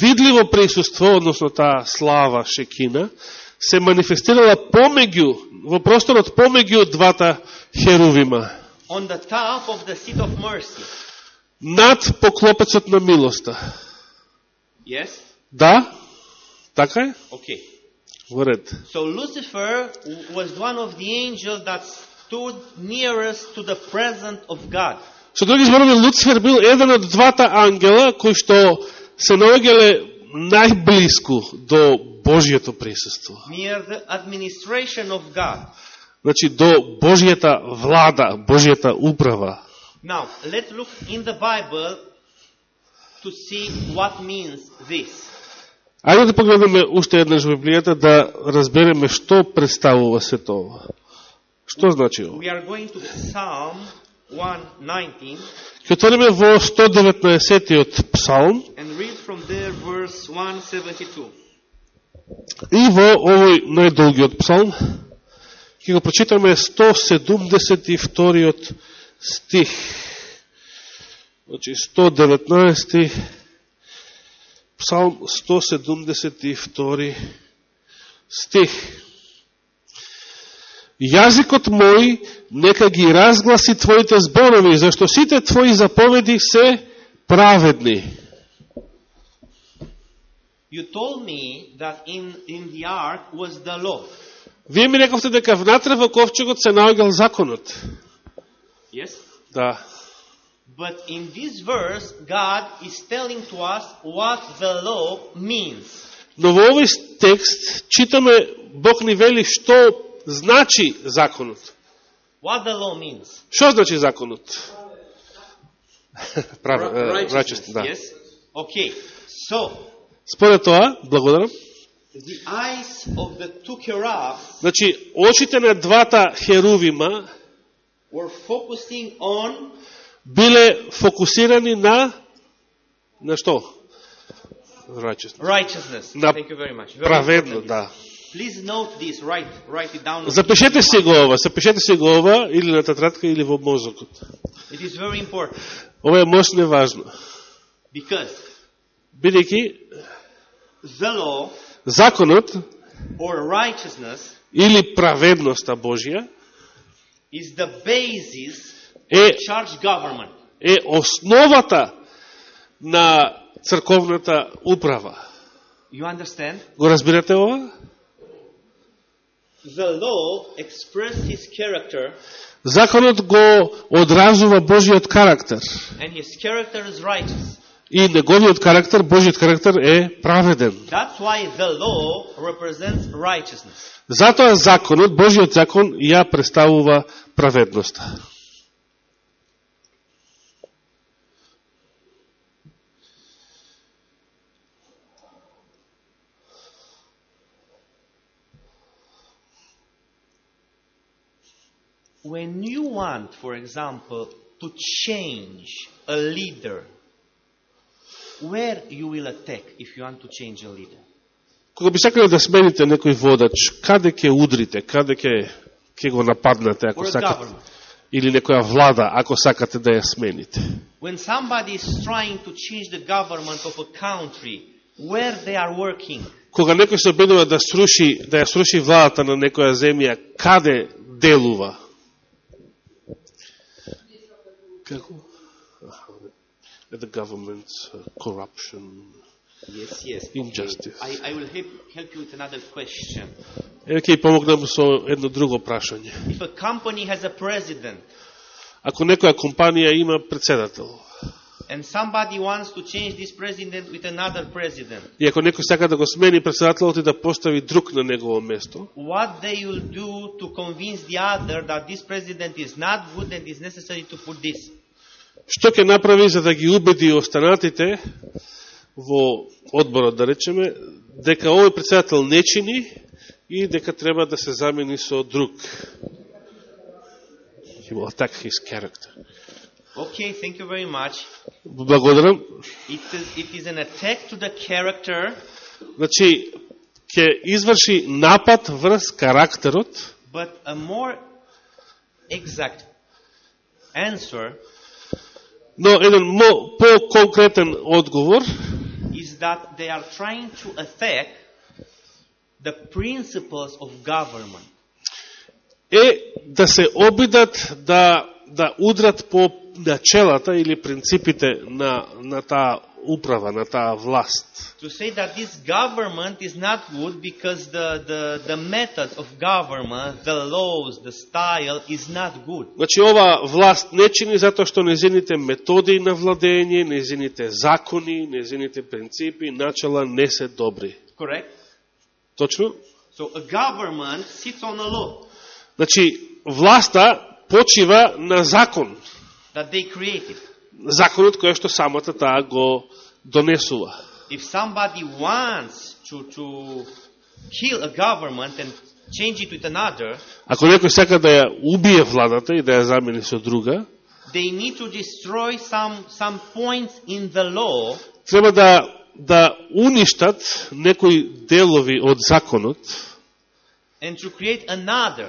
видливо присуство, односно таа слава Шекина, се манифестирала помеѓу, во просторот помеѓу двата херувима, On the top of the seat of mercy. над поклопецот на милоста. Yes? Да? Така е? Okay. Во ред. So Lucifer was one of the angels that stood nearest to the presence of God. Со други зборови, Луцифер бил еден од двата ангела кои што се наоѓале најблиску до Божјето присуство. Значи, до Божјата влада, Божјата управа. Now, let's look in the Bible to see what means this. Ајде да погледнеме уште еднаш во Библијата да разбереме што представува сето ова. Што значи ова? We are going to Psalm 119 Ќе отвориме во 119-тиот псалм and 172. И во овој најдолгиот псалм, ќе го прочитаме 172 стих. Значи 119 псалм 172 стих. Јазикот мој нека ги разгласи Твоите зборови, зашто сите Твои заповеди се праведни. You told me that in, in the ark was the law. Вие ми рековте дека внатре во ковчегот се наоѓал законот. Yes? Да. But in this verse, God is telling to us what the law means. Но во овој текст читаме Бог ни вели што значи законот. What the law means. Што значи законот? Righteousness, рачест, да. Yes? Okay. So, Според тоа, благодарам, the eyes of the two cherubs значи очите на двата херувима were focusing on биле фокусирани на на што? Righteousness. На Thank you very much. Very Праведно, да. Please note this. Write, write it down. on Запишете си го ова, запишете си го ова или на тетрадка или во мозокот. It is very important Ова е мощно важно. because Бидејќи законот or righteousness или праведноста Божја is the basis е, of church government. е основата на црковната управа. You understand? Го разбирате ова? The law expressed his character, Законот го одразува Божиот карактер. and his character is righteous. И неговиот карактер, Божиот карактер е праведен. That's why the law represents righteousness. Затоа законот, Божиот закон, ја представува праведноста. When you want, for example, to change a leader, where you will attack if you want to change a leader? Кога би сакале да смените некој водач, каде ќе удрите, каде ќе ќе го нападнете ако сакате? Или некоја влада, ако сакате да ја смените? When somebody is trying to change the government of a country, where they are working, Кога некој се обидува да сруши, да ја сруши владата на некоја земја, каде делува? The government's uh, corruption. Yes, yes. Injustice. I, I will help, help you with another question. Еве ќе помогнам со едно друго прашање. If a company has a president Ако некоја компанија има председател, and somebody wants to change this president with another president, и ако некој сака да го смени председателот и да постави друг на негово место, what they will do to convince the other that this president is not good and is necessary to put this? Што ќе направи за да ги убеди останатите во одборот, да речеме, дека овој председател не чини и дека треба да се замени со друг. He will attack his character. Okay, thank you very much. Благодарам. It is, it is an attack to the character, Значи, ќе изврши напад врз карактерот, but a more exact answer но еден по-конкретен одговор is that they are trying to attack the principles of government. е да се обидат да, да удрат по начелата или принципите на, на таа управа, на таа власт. To say that this government is not good because the, the, the methods of government, the laws, the style is not good. Значи, ова власт не чини затоа што незините методи на владење, незините закони, незините принципи, начала не се добри. Correct? Точно? So a government sits on a law Значи, власта почива на закон. that they created. Законот кој што самата таа го донесува. If somebody wants to, to kill a government and change it with another, Ако некој сака да ја убие владата и да ја замени со друга, they need to destroy some, some points in the law треба да да уништат некои делови од законот and to create another.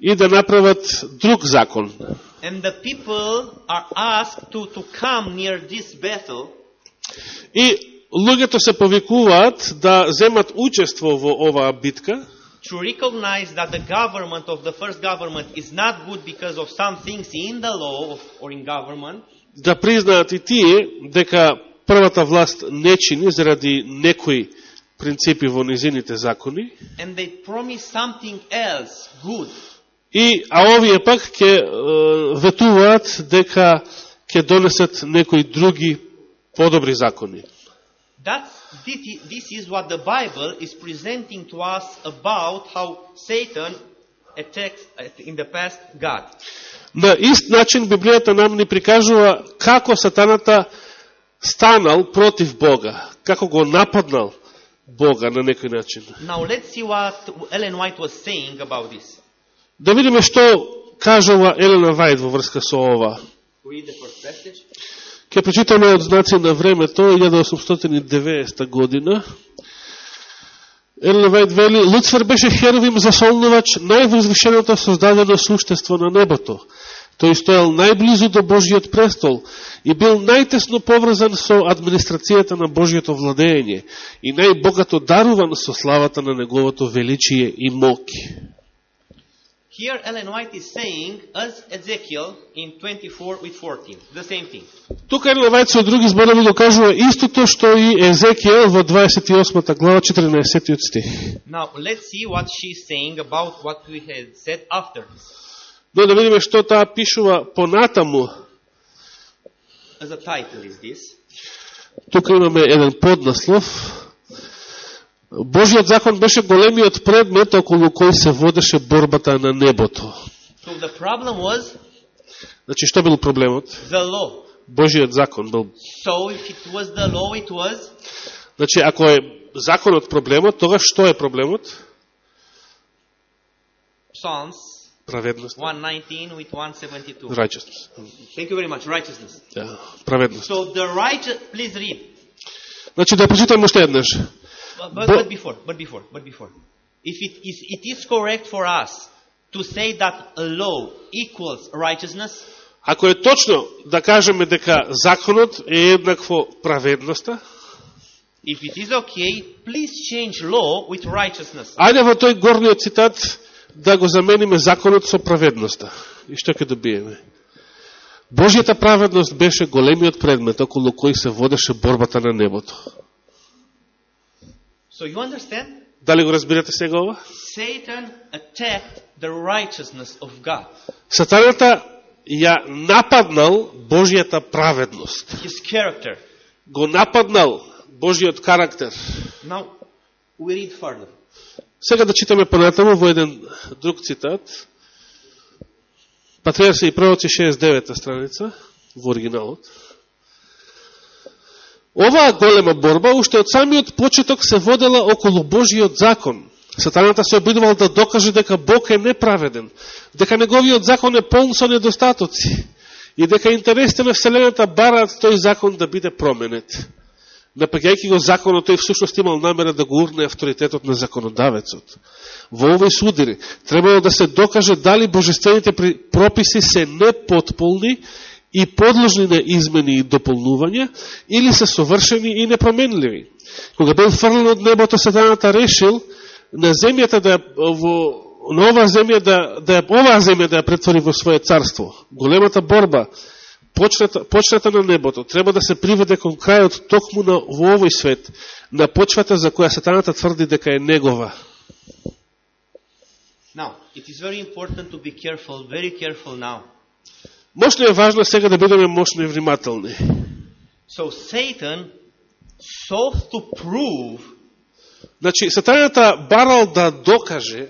и да направат друг закон. And the people are asked to, to come near this battle И луѓето се повикуваат да земат учество во оваа битка, to recognize that the government of the first government is not good because of some things in the law of, or in government, да признаат и тие дека првата власт не чини заради некои принципи во низините закони, and they promise something else good. и а овие пак ќе ветуваат дека ќе донесат некои други подобри закони. That's, this is what the Bible is presenting to us about how Satan attacks uh, in the past God. На ист начин Библијата нам ни прикажува како сатаната станал против Бога, како го нападнал Бога на некој начин. Now let's see what Ellen White was saying about this. Да видиме што кажува Елена Вајд во врска со ова. Ке прочитаме од знаци на времето, 1890 година. Елена Вајд вели, Луцфер беше херовим засолнувач, највозвишеното создадено суштество на небото. Тој стоел најблизу до Божиот престол и бил најтесно поврзан со администрацијата на Божиото владење и најбогато даруван со славата на неговото величие и моки. Here Ellen White is saying, as Ezekiel in 24 with 14, the same thing. Тука Елена Вајд со други зборови го кажува истото што и Езекијел во 28 глава 14 стих. Now let's see what she's saying about what we had said after. Но да видиме што таа пишува понатаму. As a title is this. Тука имаме еден поднаслов. Божиот закон беше големиот предмет околу кој се водеше борбата на небото. So the problem was Значи, што бил проблемот? the law. Божиот закон бил. So if it was the law, it was Значи, ако е законот проблемот, тогаш што е проблемот? Psalms Праведност. 119 with 172. Righteousness. Thank you very much. Righteousness. Да, праведност. So the righteous, please read. Значи, да прочитам уште еднаш. But, but, but before, but before, but before. If it is, it is correct for us to say that a law equals righteousness, Ако е точно да кажеме дека законот е еднакво праведноста, if it is okay, please change law with righteousness. Ајде во тој горниот цитат да го замениме законот со праведноста. И што ќе добиеме? Божјата праведност беше големиот предмет околу кој се водеше борбата на небото. So you understand? Дали го разбирате сега ова? Satan attacked the righteousness of God, Сатаната ја нападнал Божјата праведност. his character. Го нападнал Божјиот карактер. Now, we read further. Сега да читаме понатаму во еден друг цитат. Патриарси и пророци 69 страница во оригиналот. Оваа голема борба уште од самиот почеток се водела околу Божиот закон. Сатаната се обидувал да докаже дека Бог е неправеден, дека неговиот закон е полн со недостатоци и дека интересите на Вселената бараат тој закон да биде променет. Напагајќи го законот, тој всушност имал намера да го урне авторитетот на законодавецот. Во овој судири. требало да се докаже дали божествените прописи се непотполни и подложни на измени и дополнување, или се совршени и непроменливи. Кога бил фрлен од небото, сатаната решил на земјата да во на оваа земја да, да ја- оваа земја да ја претвори во свое царство. Големата борба почната, почната на небото треба да се приведе кон крајот токму на, во овој свет, на почвата за која сатаната тврди дека е негова. Now, it is very important to be careful, very careful now. Мошно е важно сега да бидеме мошно и внимателни. So Satan sought to prove Значи, сатаната барал да докаже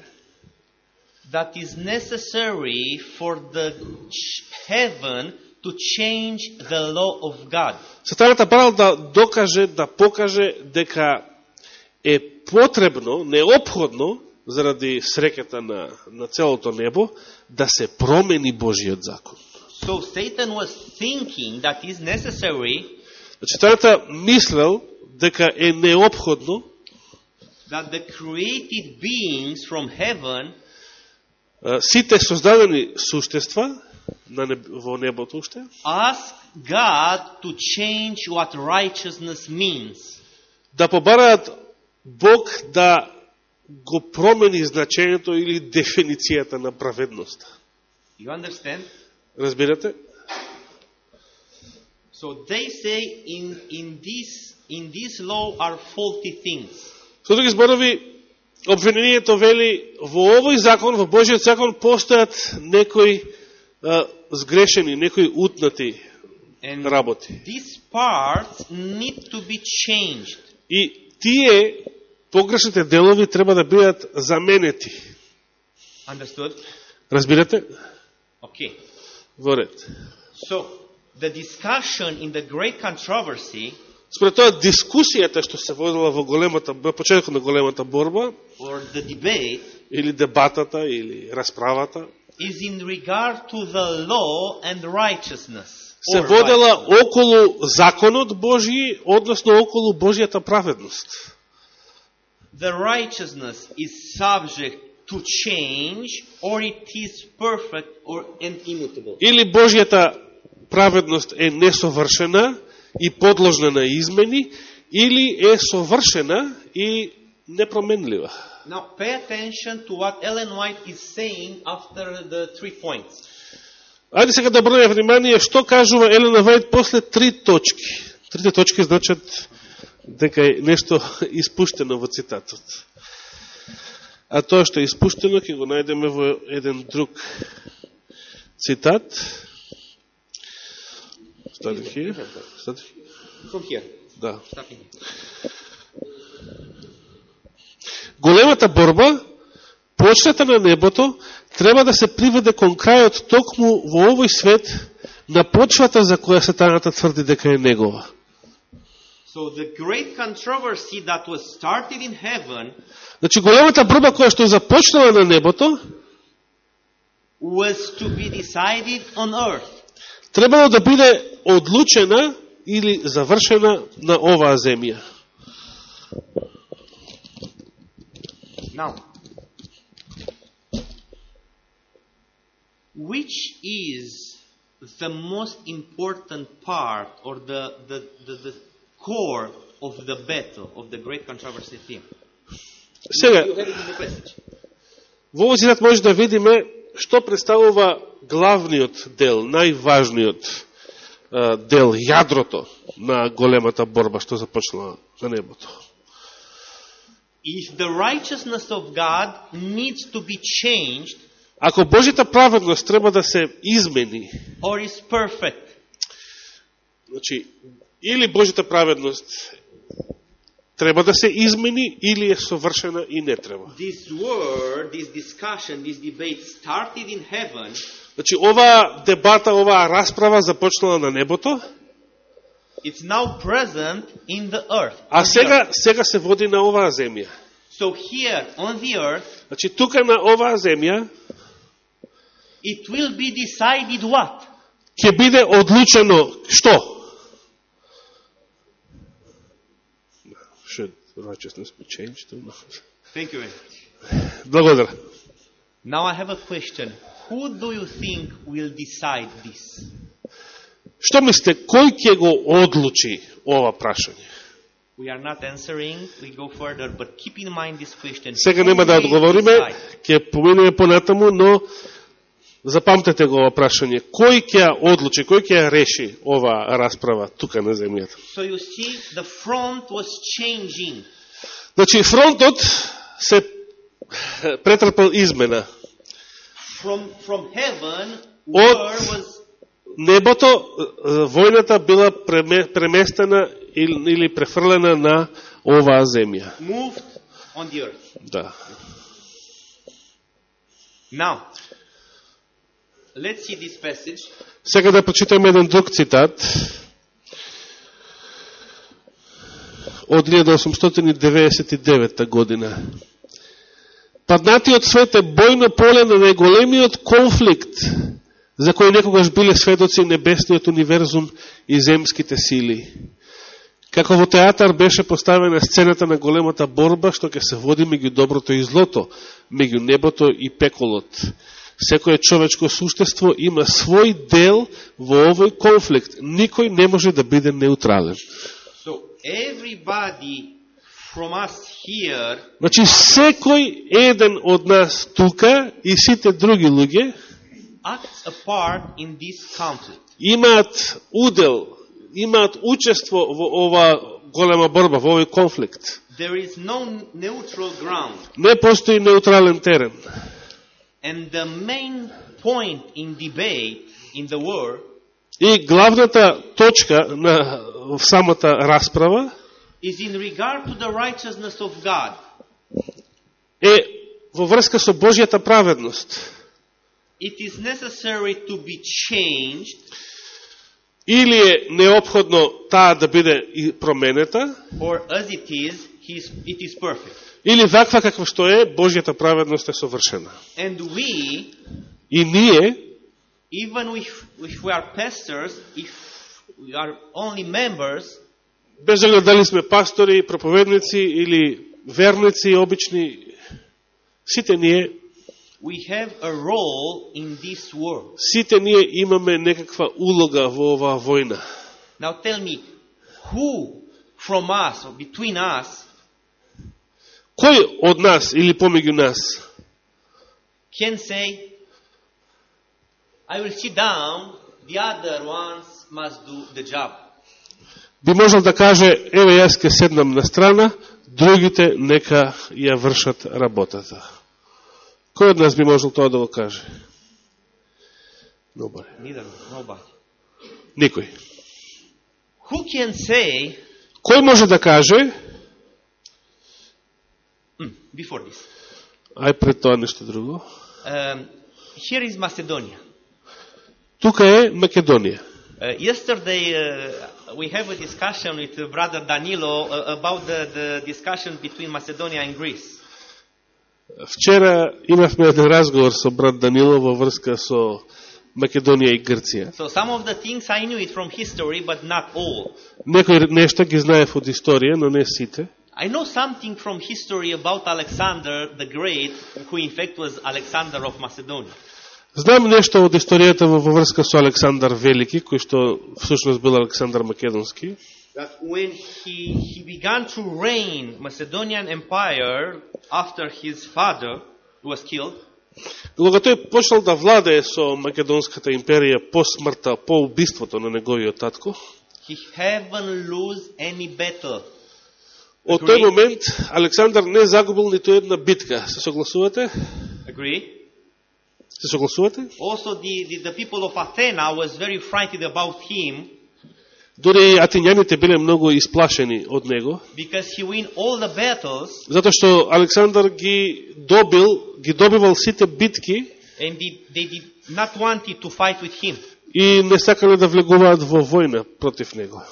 that is necessary for the heaven to change the law of God. Сатаната барал да докаже, да покаже дека е потребно, необходно, заради среката на, на целото небо, да се промени Божиот закон. So Satan was thinking that is necessary Значи, сатаната мислел дека е неопходно that the created beings from heaven сите создадени суштества на неб, во небото уште ask God to change what righteousness means. да побараат Бог да го промени значењето или дефиницијата на праведноста. You understand? Разбирате? So they say in, in this in this law are faulty things. Со други зборови, обвинението вели во овој закон, во Божиот закон постојат некои а, сгрешени, некои утнати And работи. these parts need to be changed. И тие погрешните делови треба да бидат заменети. Understood? Разбирате? Okay. Во ред. So the discussion in the great controversy Според тоа, дискусијата што се водила во големата, во почетокот на големата борба, or the debate или дебатата, или расправата, is in regard to the law and righteousness. се водела околу законот Божји, односно околу Божјата праведност. the righteousness is subject to change or it is perfect or and immutable. Или Божјата праведност е несовршена и подложна на измени, или е совршена и непроменлива. Now pay attention to what Ellen White is saying after the three points. Ајде сега да обрнеме внимание што кажува Елена Вајд после три точки. Трите точки значат дека е нешто испуштено во цитатот. А тоа што е испуштено ќе го најдеме во еден друг цитат. From here. Да. Големата борба, почната на небото, треба да се приведе кон крајот токму во овој свет на почвата за која сатаната тврди дека е негова. So the great controversy that was started in heaven Значи, големата борба која што започнала на небото, was to be decided on earth. требало да биде одлучена или завршена на оваа земја. Now, which is the most important part or the, the, the, the core of the battle of the great controversy theme? Сега, во овој може да видиме што представува главниот дел, најважниот дел, јадрото на големата борба што започнала на небото. If the righteousness of God needs to be changed Ако Божјата праведност треба да се измени, or is perfect, значи, или Божјата праведност треба да се измени, или е совршена и не треба. this word, this discussion, this debate started in heaven Значи, оваа дебата, оваа расправа започнала на небото, It's now present in the earth. а сега, сега се води на оваа земја. So here on the earth, Значи, тука на оваа земја it will be decided what? ќе биде одлучено што? Should righteousness be changed? or not? Thank you. Благодарам. Now I have a question. Who do you think will decide this? Што мислите, кој ќе го одлучи ова прашање? We are not answering, we go further, but keep in mind this question. Сега нема да одговориме, ќе поминеме понатаму, но запамтете го ова прашање. Кој ќе ја одлучи, кој ќе ја реши ова расправа тука на земјата? So you see, the front was changing. Значи, фронтот се претрпал измена. From, from heaven, war was Небото, војната била преме- преместена или, или префрлена на оваа земја. moved on the earth. Да. Now, let's see this passage. Сега да прочитаме еден друг цитат од 1899 година. Паднатиот свет е бојно поле на најголемиот конфликт за кој некогаш биле сведоци небесниот универзум и земските сили. Како во театар беше поставена сцената на големата борба што ќе се води меѓу доброто и злото, меѓу небото и пеколот. Секое човечко суштество има свој дел во овој конфликт. Никој не може да биде неутрален. So everybody from us here Значи, секој еден од нас тука и сите други луѓе acts a part in this conflict. имаат удел, имаат учество во ова голема борба, во овој конфликт. There is no neutral ground. Не постои неутрален терен. And the main point in debate in the war И главната точка на самата расправа is in regard to the righteousness of God. е во врска со Божјата праведност. It is necessary to be changed Или е необходно таа да биде променета, or as it is, it is perfect. Или ваква каква што е, Божјата праведност е совршена. And we, И ние, even if, if we are pastors, if we are only members, без оглед дали сме пастори, проповедници или верници, обични, сите ние, we have a role in this world. сите ние имаме некаква улога во оваа војна. Now tell me, who from us or between us Кој од нас или помеѓу нас can say, I will sit down, the other ones must do the job. би можел да каже, еве јас ке седнам на страна, другите нека ја вршат работата. Кој од нас би можел тоа да го каже? Nobody. Neither, nobody. Никој. Who can say, Кој може да каже, Hmm, before this, ај пред тоа нешто друго, um, here is Macedonia. тука е Македонија. Uh, yesterday, uh, we have a discussion with uh, Brother Danilo uh, about the, the discussion between Macedonia and Greece. Вчера имавме еден разговор со брат Данило во врска со Македонија и Грција. So some of the things I knew it from history, but not all. Некои нешта ги знаев од историја, но не сите. I know something from history about Alexander the Great, who in fact was Alexander of Macedonia. Знам нешто од историјата во во врска со Александар Велики, кој што всушност бил Александар Македонски. That when he, he began to reign Macedonian Empire after his father was killed, Кога тој почнал да владее со Македонската империја по смртта, по убиството на неговиот татко, he haven't lose any battle. од тој момент Александар не загубил ниту една битка. Се согласувате? Agree? Се согласувате? Also, the, the, the people of Athena was very frightened about him Дори и атињаните биле многу исплашени од него, because he win all the battles затоа што Александар ги добил, ги добивал сите битки and they, they did not wanted to fight with him. и не сакале да влегуваат во војна против него.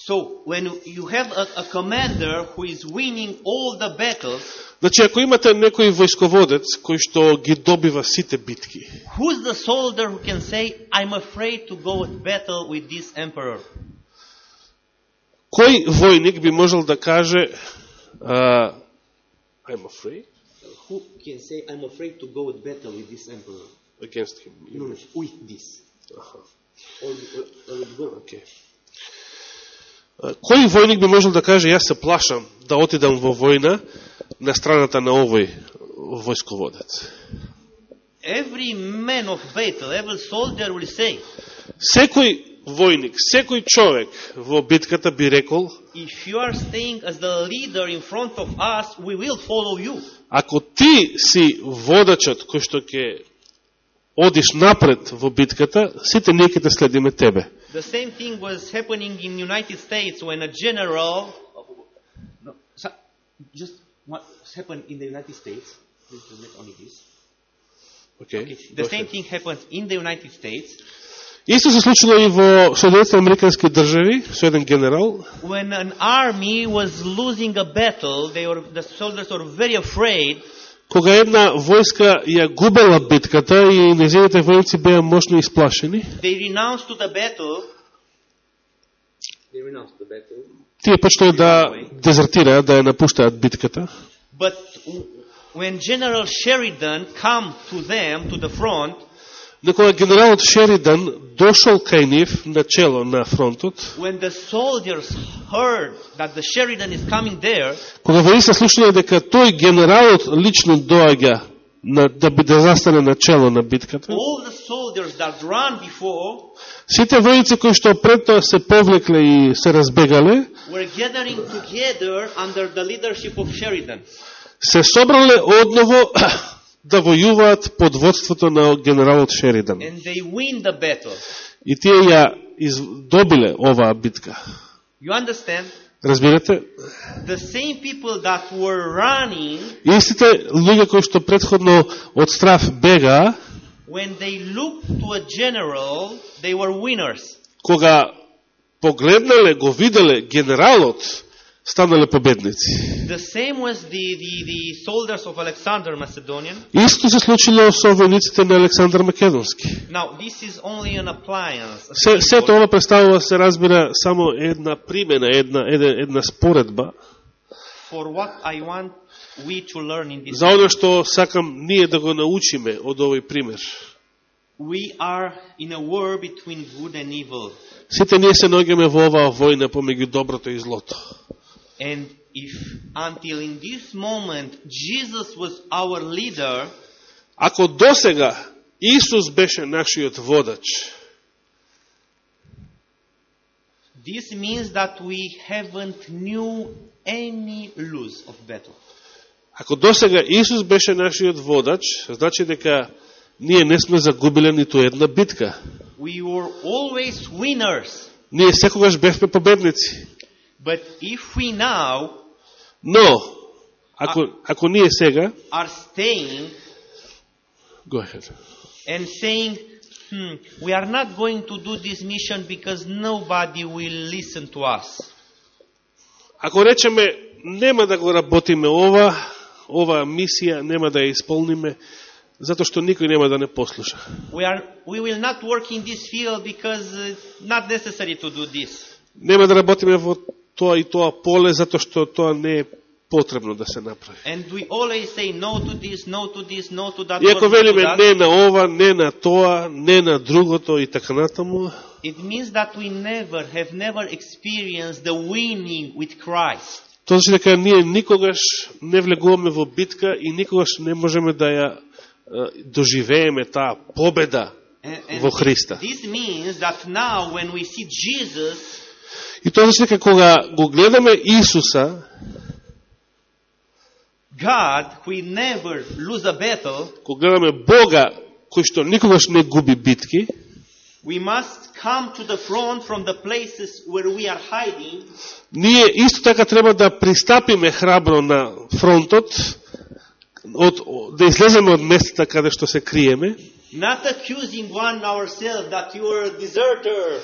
So when you have a, a commander who is winning all the battles, Значи, ако имате некој војсководец кој што ги добива сите битки, who's the soldier who can say, I'm afraid to go at battle with this emperor? кој војник би можел да каже а, I'm afraid Who can say, I'm afraid to go at battle with this emperor? against him. No, no, with this. Аха, Or, or, or with go. окей. А, Кој војник би можел да каже јас се плашам да отидам во војна на страната на овој војсководец? Every man of every soldier will say, Секој војник, секој човек во битката би рекол, if you are staying as the leader in front of us, we will follow you. ако ти си водачот кој што ќе одиш напред во битката, сите ние ќе те следиме тебе. The same thing was happening in United States when a general, no, so- just what happened in the United States, please just only this. Okay. Okay. The same thing happened in the United States Исто се случило и во Соединетите Американски држави со еден генерал, when an army was losing a battle. They were the soldiers were very afraid, кога една војска ја губела битката и незините војници беа мощно исплашени, they renounced to the battle They renounced the battle. Тие почнаа да дезертираат, да ја напуштаат битката. But when General Sheridan come to them, to the front, Но кога генералот Шеридан дошол кај нив на чело на фронтот, there, кога војниците слушнале дека тој генералот лично доаѓа на, да би да застане на чело на битката, before сите војници кои што пред тоа се повлекле и се разбегале, се собрале одново да војуваат под водството на генералот Шеридан. И тие ја из... добиле оваа битка. Разбирате? Истите луѓе кои што предходно од страф бегаа, a general, кога погледнале, го виделе генералот, станале победници. The same was the, the, the soldiers of Alexander Macedonian. Исто се случило со војниците на Александар Македонски. Now, this is only an appliance. a Се, symbol. сето ова представува се разбира само една примена, една, една, една споредба for what I want we to learn in this. за оно што сакам ние да го научиме од овој пример. We are in a war between good and evil. Сите ние се наоѓаме во оваа војна помеѓу доброто и злото. And if until in this moment Jesus was our leader, Ако досега Исус беше нашиот водач, this means that we haven't knew any lose of battle. ако досега Исус беше нашиот водач, значи дека ние не сме загубиле ниту една битка. We were always winners. Ние секогаш бевме победници. But if we now Но, ако, ако ние сега, are staying go ahead. and saying, hmm, we are not going to do this mission because nobody will listen to us. Ако речеме нема да го работиме ова, оваа мисија нема да ја исполниме, затоа што никој нема да не послуша. We, are, we will not work in this field because it's not necessary to do this. Нема да работиме во тоа и тоа поле, затоа што тоа не е потребно да се направи. And we always say no to this, no to this, no to that. И ако work, no to велиме не на ова, не на тоа, не на другото и така натаму, It means that we never have never experienced the winning with Christ. тоа значи дека ние никогаш не влегуваме во битка и никогаш не можеме да ја доживееме таа победа во Христа. this means that now when we see Jesus, И тоа значи дека кога го гледаме Исуса, God, we never lose a battle, кога гледаме Бога, кој што никогаш не губи битки, we must come to the front from the places where we are hiding ние исто така треба да пристапиме храбро на фронтот, од, да излеземе од местата каде што се криеме, Not accusing one ourselves that you are a deserter.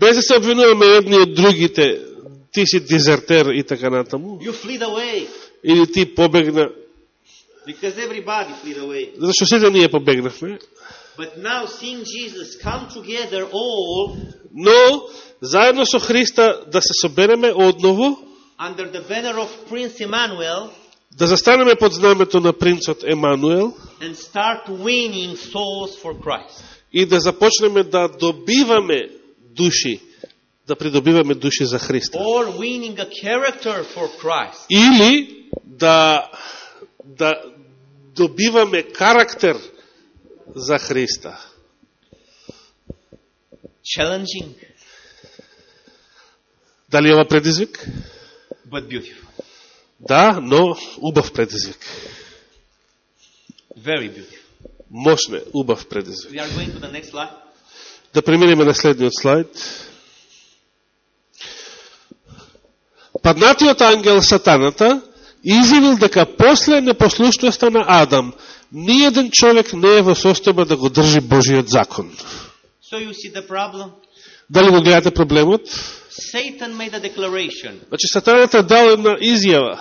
Без да се обвинуваме едни од другите, ти си дезертер и така натаму, или ти побегна, зашто сите ние побегнавме, But now seeing Jesus come together all но заедно со Христа да се собереме одново, under the banner of Prince Emmanuel да застанеме под знамето на принцот Емануел and start winning souls for Christ. и да започнеме да добиваме души, да придобиваме души за Христа. Или да, да добиваме карактер за Христа. Challenging, Дали ова предизвик? but beautiful. Да, но убав предизвик. Very beautiful. Мощне, убав предизвик. We are going to the next slide. Да преминеме на следниот слайд. Паднатиот ангел сатаната изјавил дека после непослушноста на Адам, ниеден човек не е во состојба да го држи Божиот закон. So you see the problem? Дали го гледате проблемот? Satan made a declaration. Значи, сатаната дал една изјава.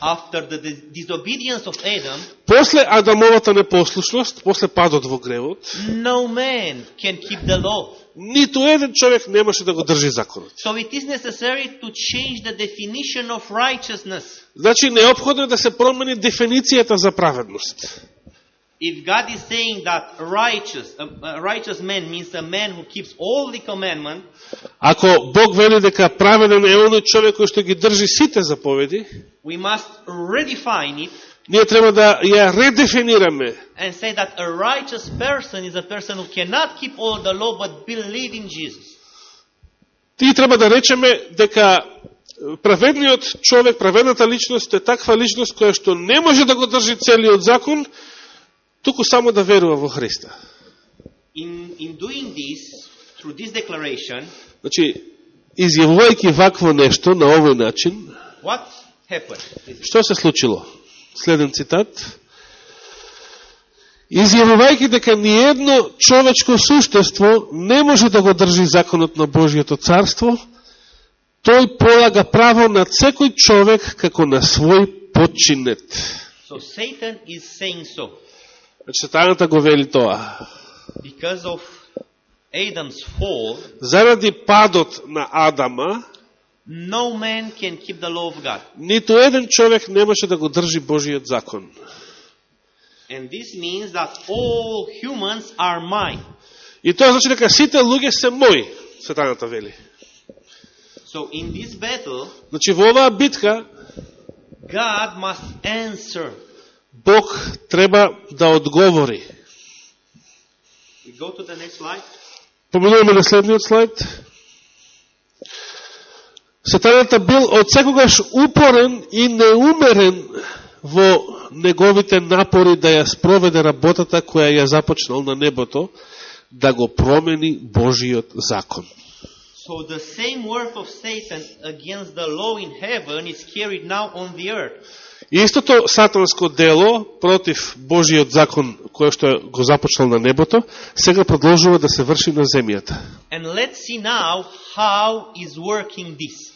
After the dis- disobedience of Adam, После Адамовата непослушност, после падот во гревот, no man can keep the law. ниту еден човек не може да го држи законот. So it is necessary to change the definition of righteousness. Значи, необходно е да се промени дефиницијата за праведност. If God is saying that righteous, a, a righteous man means a man who keeps all the commandments, Ако Бог вели дека праведен е оној човек кој што ги држи сите заповеди, we must redefine it ние треба да ја редефинираме and say that a righteous person is a person who cannot keep all the law but believe in Jesus. И треба да речеме дека праведниот човек, праведната личност е таква личност која што не може да го држи целиот закон, туку само да верува во Христа. In, in doing this, through this declaration, Значи, изјавувајќи вакво нешто на овој начин, what happened? што се случило? Следен цитат. Изјавувајќи дека ниедно човечко суштество не може да го држи законот на Божиото царство, тој полага право на секој човек како на свој подчинет. So Satan is saying so. Сатаната го вели тоа. Because of Adam's fall, Заради падот на Адама, no man can keep the law of God. ниту еден човек не може да го држи Божиот закон. And this means that all humans are mine. И тоа значи дека сите луѓе се мои, сатаната вели. So in this battle, Значи, во оваа битка, God must answer. Бог треба да одговори. Поминуваме на следниот слайд. Сатаната бил од секогаш упорен и неумерен во неговите напори да ја спроведе работата која ја започнал на небото, да го промени Божиот закон. So the same work of Satan against the law in heaven is carried now on the earth. Истото сатанско дело против Божиот закон кој што го започнал на небото, сега продолжува да се врши на земјата. And let's see now how is working this.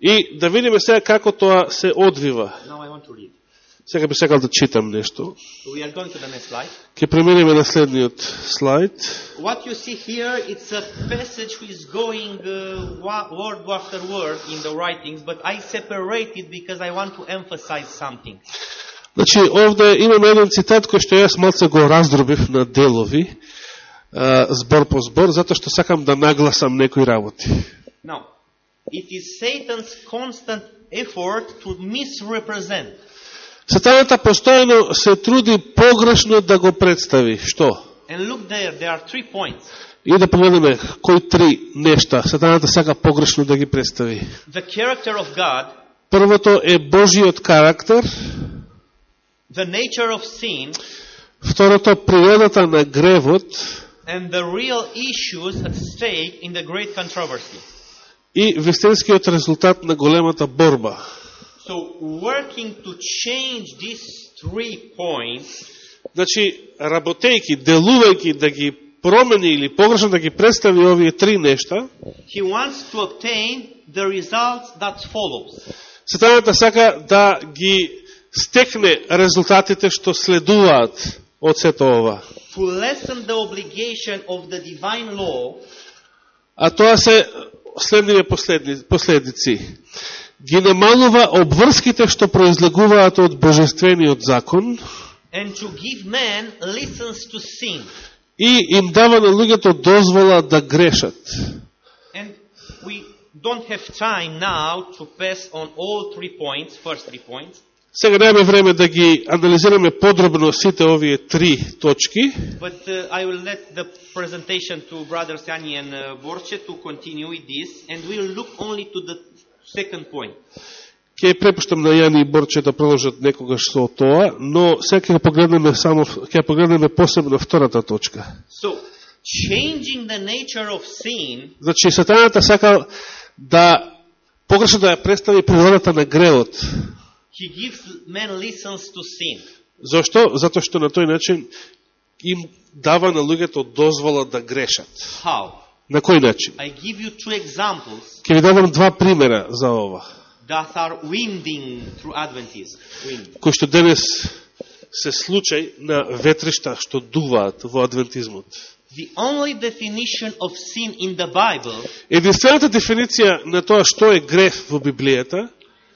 И да видиме сега како тоа се одвива. Now I want to read. Сега би сакал да читам нешто. Ке преминеме на следниот слайд. What you see here, it's a passage which is going uh, word after word in the writings, but I separate it because I want to emphasize something. Значи, овде имаме еден цитат кој што јас малце го раздробив на делови, а, збор по збор, затоа што сакам да нагласам некои работи. Now, it is Satan's constant effort to misrepresent. Сатаната постојано се труди погрешно да го представи. Што? And look there, there are three points. И да погледнеме кои три нешта Сатаната сака погрешно да ги представи. The character of God, Првото е Божиот карактер, the nature of sin, второто природата на гревот and the real issues at stake in the great controversy. и вистинскиот резултат на големата борба. So, working to change these three points, Значи, работејки, делувајќи да ги промени или погрешно да ги представи овие три нешта, he wants to obtain the results that follows. Сатаната сака да ги стекне резултатите што следуваат од сето ова. To lessen the obligation of the divine law А тоа се следниве последни, последици. Ги намалува обврските што произлегуваат од божествениот закон and to give man license to sin. и им дава на луѓето дозвола да грешат. And we don't have time now to pass on all three points, first three points. Сега немаме време да ги анализираме подробно сите овие три точки, But uh, I will let the presentation to Brother Sani and uh, Borche to continue with this, and we'll look only to the second point. ќе препуштам на Јани и Борче да продолжат некогаш со тоа, но сега ќе погледнеме само ќе погледнеме посебно втората точка. So, changing the nature of sin Значи сатаната сака да погрешно да ја представи природата на гревот. he gives men license to sin. Зошто? Затоа што на тој начин им дава на луѓето дозвола да грешат. How? На кој начин? Ќе ви дадам два примера за ова. Кои што денес се случај на ветришта што дуваат во адвентизмот. The only definition of sin in the Bible Единствената дефиниција на тоа што е греф во Библијата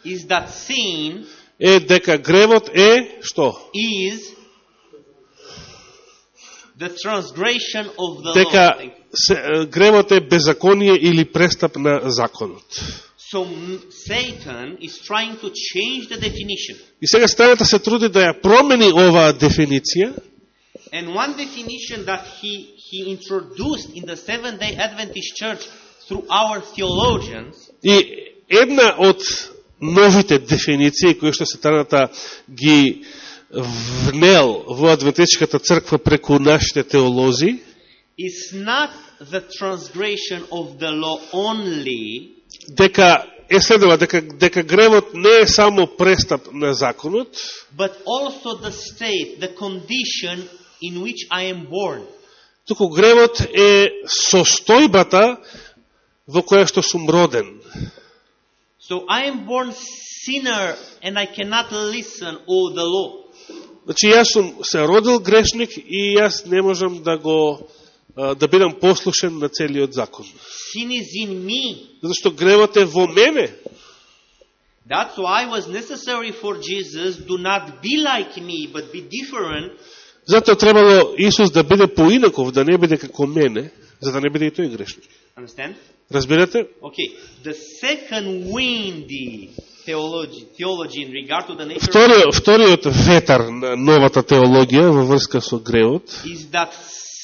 is that sin е дека гревот е што? is the transgression of the Дека law. Се, гревот е беззаконие или престап на законот. So Satan is trying to change the definition. И сега Сатаната се труди да ја промени оваа дефиниција And one definition that he, he introduced in the Seventh day Adventist Church through our theologians И една од новите дефиниции кои што Сатаната ги внел во Адвентичката црква преку нашите теолози is not the transgression of the law only, дека е следова дека дека гревот не е само престап на законот, but also the state, the condition in which I am born. туку гревот е состојбата во која што сум роден. So I am born sinner and I cannot listen all the law. Значи јас сум се родил грешник и јас не можам да го да бидам послушен на целиот закон. Sin is in me. Затоа што гревот е во мене. That's why it was necessary for Jesus do not be like me, but be different, Затоа требало Исус да биде поинаков, да не биде како мене, за да не биде и тој грешник. understand? Разбирате? Okay, the second windy theology, theology in regard to the nature Вториот, вториот ветар на новата теологија во врска со гревот is that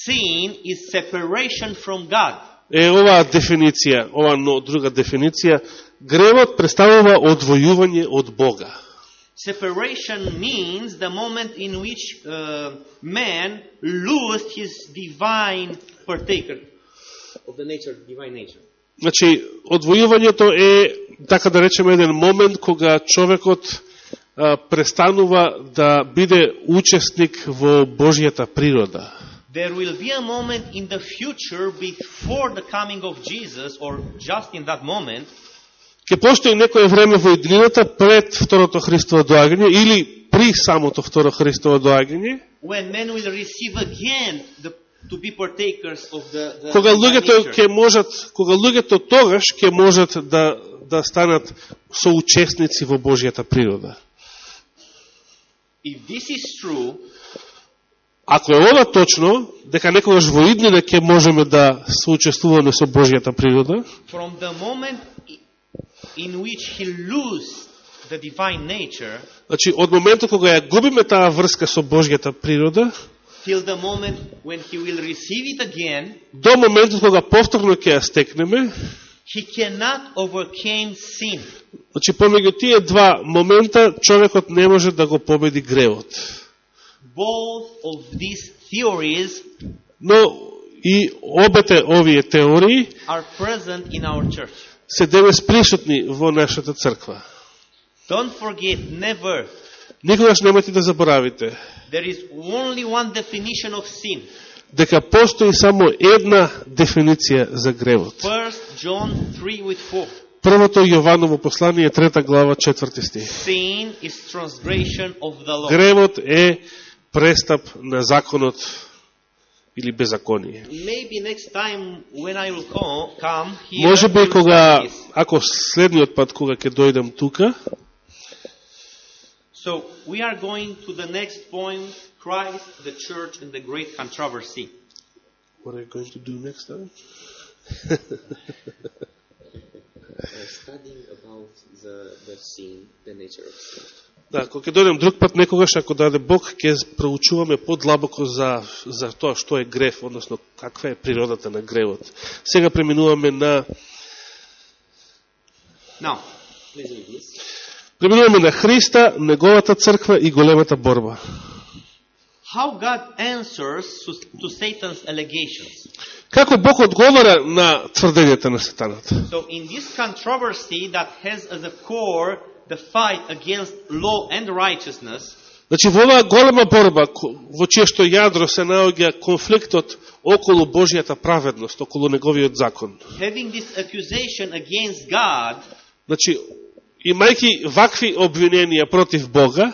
sin is separation from God. е оваа дефиниција, ова но, друга дефиниција, гревот представува одвојување од Бога. Separation means the moment in which uh, man lost his divine partaker of the nature, divine nature. Значи, одвојувањето е, така да речеме, еден момент кога човекот а, престанува да биде учесник во Божијата природа. There will be a moment in the future before the coming of Jesus, or just in that moment, Ке постои некое време во иднината пред второто Христово доагање или при самото второ Христово доагање, when men will receive again the, to be partakers of the, the кога луѓето ќе можат, кога луѓето тогаш ќе можат да да станат соучесници во Божијата природа. If this is true, Ако е ова точно, дека некогаш во иднина ќе можеме да соучествуваме со Божијата природа, from the moment i- in which he lose the divine nature значи од моментот кога ја губиме таа врска со Божијата природа, till the moment when he will receive it again, до моментот кога повторно ќе ја стекнеме, he cannot overcome sin. значи помеѓу тие два момента човекот не може да го победи гревот. Both of these theories Но и обете овие теории are present in our church. се денес присутни во нашата црква. Don't forget, never. Никогаш немате да заборавите There is only one definition of sin. дека постои само една дефиниција за гревот. First John 3 with 4. Првото Јованово послание, трета глава, четврти стих. Sin is transgression of the law. Гревот е престап на законот или беззаконие. Може би кога, ако следниот пат кога ќе дојдам тука, So we are going to the next point, Christ, the church, and the great controversy. What are you going to do next time? uh, studying about the, the sin, the nature of sin. Да, кога ќе дојдем друг пат некогаш, ако даде Бог, ќе проучуваме подлабоко за, за тоа што е греф, односно каква е природата на гревот. Сега преминуваме на this. преминуваме на Христа, неговата црква и големата борба. how God answers to, to Satan's allegations. Како Бог одговара на тврдењата на сатаната? So in this controversy that has as a core the fight against law and righteousness, Значи, во оваа голема борба, во чие што јадро се наоѓа конфликтот околу Божијата праведност, околу неговиот закон. having this accusation against God, Значи, имајки вакви обвиненија против Бога,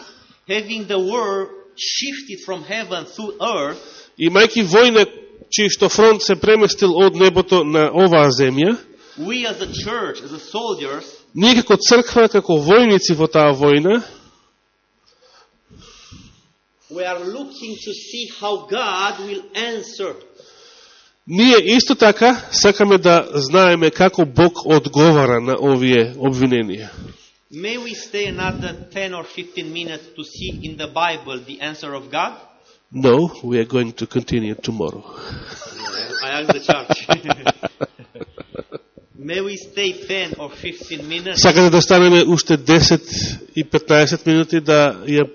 having the war shifted from heaven through earth, имајки војна чиј што фронт се преместил од небото на оваа земја, we as a church, as a soldiers, ние како црква, како војници во таа војна, we are looking to see how God will answer. ние исто така сакаме да знаеме како Бог одговара на овие обвиненија. May we stay another 10 or 15 minutes to see in the Bible the answer of God? No, we are going to continue tomorrow. I ask the church. May we stay 10 or 15 minutes? Сакате да станеме уште 10 и 15 минути да ја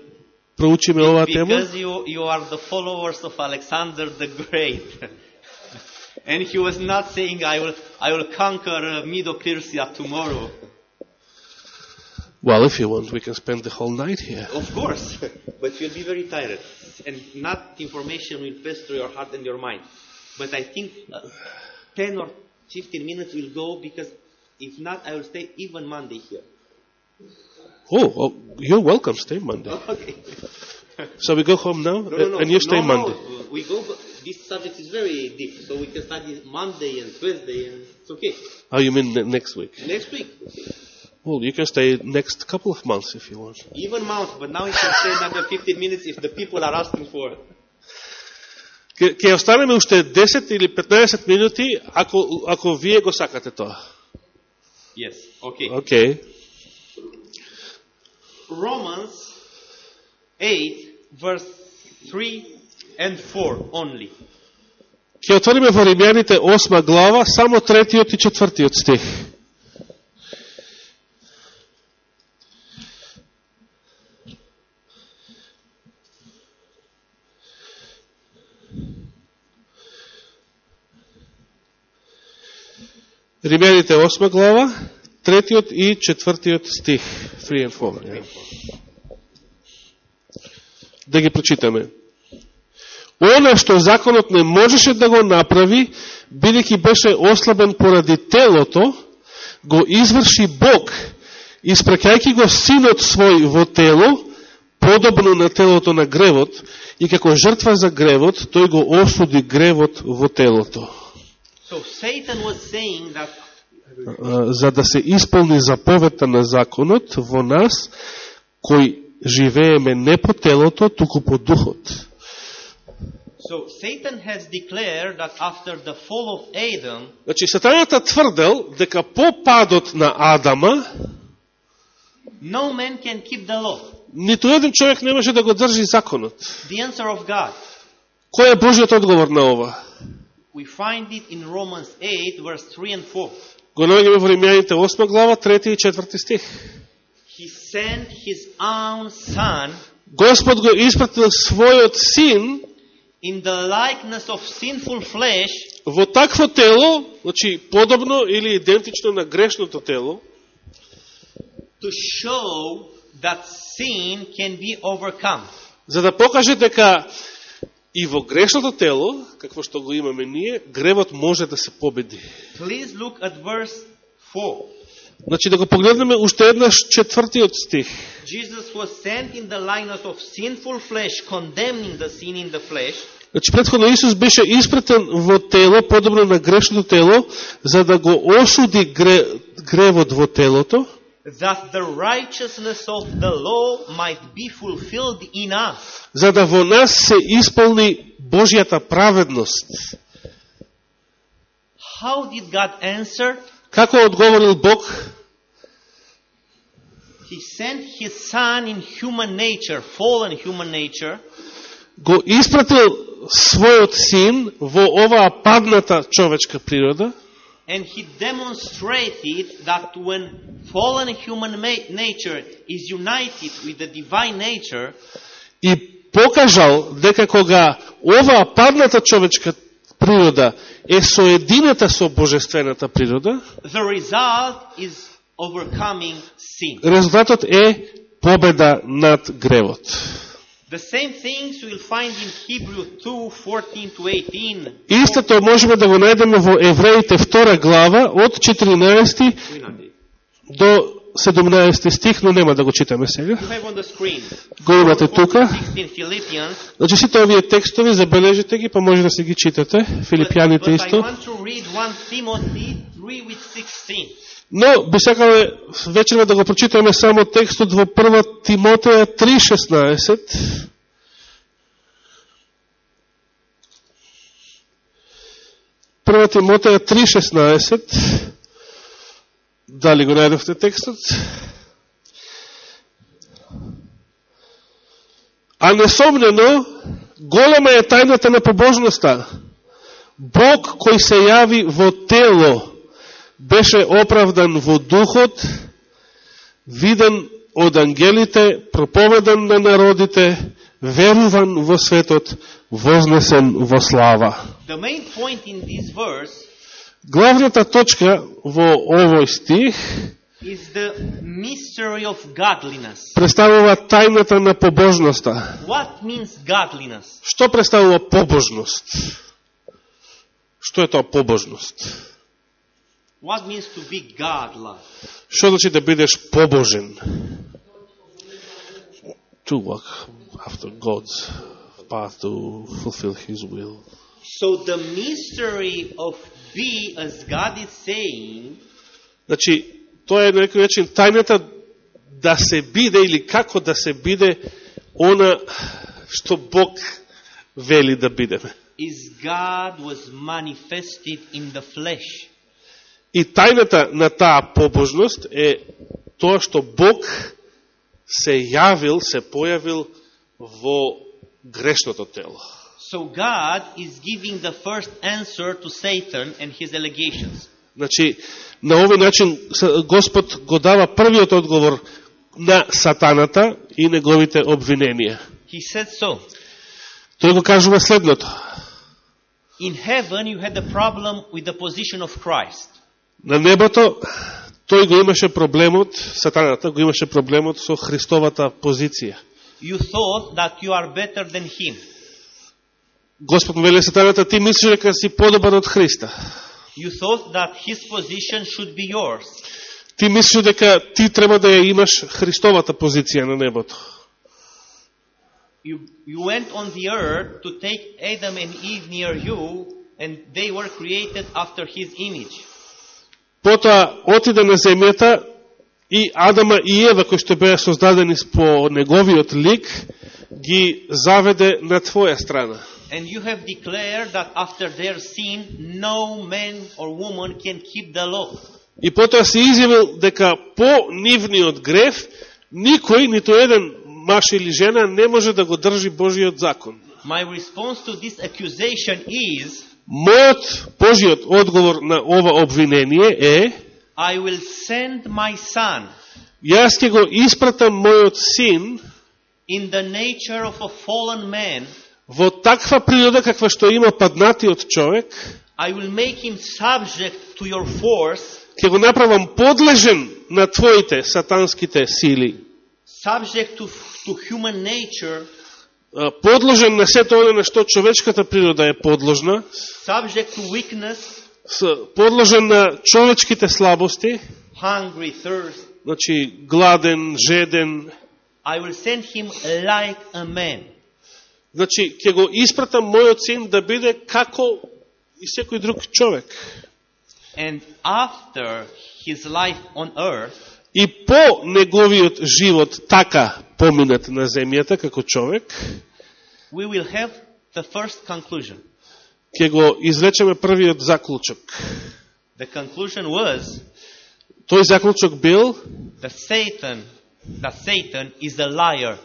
проучиме оваа тема? Because you, you are the followers of Alexander the Great. and he was not saying, I will, I will conquer uh, Medo-Persia tomorrow. Well, if you want, we can spend the whole night here. Of course, but you'll be very tired, and not information will pass through your heart and your mind. But I think uh, 10 or 15 minutes will go because if not, I will stay even Monday here. Oh, oh you're welcome. Stay Monday. Okay. So we go home now, No, no, no. and you stay no, Monday. No. We go. This subject is very deep, so we can study Monday and Tuesday, and it's okay. Oh, you mean ne- next week? Next week. Well, you can stay next couple of months if you want. even month, but now we can stay another 15 minutes if the people are asking for it. Ке, ке останеме уште 10 или 15 минути, ако, ако вие го сакате тоа. Yes, okay. Окей. Romans 8, verse 3 and 4 only. Ке отвориме во Римјаните 8 глава, само третиот и четвртиот стих. Римјаните 8 глава, третиот и четвртиот стих. 3 and 4. Да ги прочитаме. Оно што законот не можеше да го направи, бидејќи беше ослабен поради телото, го изврши Бог, испрекајќи го синот свој во тело, подобно на телото на гревот, и како жртва за гревот, тој го осуди гревот во телото за да се исполни заповедта на законот во нас, кој живееме не по телото, туку по духот. so Satan has declared that after the fall of Adam, Значи, сатаната тврдел дека по падот на Адама, no man can keep the law. ниту еден човек не може да го држи законот. The answer of God. Кој е Божиот одговор на ова? We find it in Romans 8, verse 3 and 4. Го наоѓаме во Римјаните 8 глава, 3 и 4 стих. He sent his own son Господ го испратил својот син in the likeness of sinful flesh во такво тело, значи подобно или идентично на грешното тело, to show that sin can be overcome. за да покаже дека и во грешното тело, какво што го имаме ние, гревот може да се победи. Please look at verse 4. Значи да го погледнеме уште еднаш четвртиот стих. Jesus was sent in the likeness of sinful flesh, condemning the sin in the flesh, Значи предходно Исус беше испратен во тело, подобно на грешното тело, за да го осуди гре, гревот во телото, that the righteousness of the law might be fulfilled in us. за да во нас се исполни Божјата праведност. How did God answer? Како одговорил Бог? He sent His Son in human nature, fallen human nature, Го испратил својот син во оваа падната човечка природа, and He demonstrated that when fallen human ma- nature is united with the divine nature, и покажал дека кога оваа падната човечка природа е соединета со божествената природа, the result is overcoming sin. резултатот е победа над гревот. The same things we'll find in Hebrew 2, 14 to 18. Истото можеме да го најдеме во Евреите 2 глава од 14 до 17 стих, но нема да го читаме сега. Го имате тука. 16 Philippians. Значи сите овие текстови, забележите ги, па може да се ги читате. Филипјаните but, but I исто. Но би сакаме вечерва да го прочитаме само текстот во 1 Тимотеја 3.16. Прва Тимотеја 3.16. Дали го најдовте текстот? А несомнено, голема е тајната на побожноста. Бог кој се јави во тело, беше оправдан во духот, виден од ангелите, проповедан на народите, веруван во светот, вознесен во слава. Verse Главната точка во овој стих is the mystery of godliness. представува тајната на побожноста. What means godliness? Што представува побожност? Што е тоа побожност? What means to be godlike? Што значи да бидеш побожен? To walk after God's path to fulfill His will. So the mystery of be as God is saying Значи, тоа е на некој начин тајната да се биде или како да се биде она што Бог вели да бидеме. is God was manifested in the flesh. И тајната на таа побожност е тоа што Бог се јавил, се појавил во грешното тело. So God is giving the first answer to Satan and his allegations. Значи, на овој начин Господ го дава првиот одговор на сатаната и неговите обвиненија. He said so. Тој го кажува следното. In heaven you had the problem with the position of Christ. На небото тој го имаше проблемот, сатаната го имаше проблемот со Христовата позиција. You thought that you are better than him. Господ му вели сатаната, ти мислиш дека си подобар од Христа. You thought that his position should be yours. Ти мислиш дека ти треба да ја имаш Христовата позиција на небото. You, you went on the earth to take Adam and Eve near you, and they were created after his image. Потоа отиде на земјата и Адама и Ева, кои што беа создадени по неговиот лик, ги заведе на твоја страна. And you have declared that after their sin, no man or woman can keep the law. И потоа се изјавил дека по нивниот греф никој, ниту еден маж или жена не може да го држи Божиот закон. My response to this accusation is, Мојот Божиот одговор на ова обвинение е I will send my son јас ќе го испратам мојот син in the nature of a fallen man. во таква природа каква што има паднатиот човек, I will make him subject to your force, ќе го направам подлежен на твоите сатанските сили, subject to, to human nature, подложен на сето оно на што човечката природа е подложна, subject to weakness, подложен на човечките слабости, hungry, thirst. значи гладен, жеден, I will send him like a man. значи ќе го испратам мојот син да биде како и секој друг човек. And after his life on earth, И по неговиот живот така поминат на земјата како човек, we will have the first conclusion. ќе го извлечеме првиот заклучок. The conclusion was Тој заклучок бил that Satan, that Satan is a liar.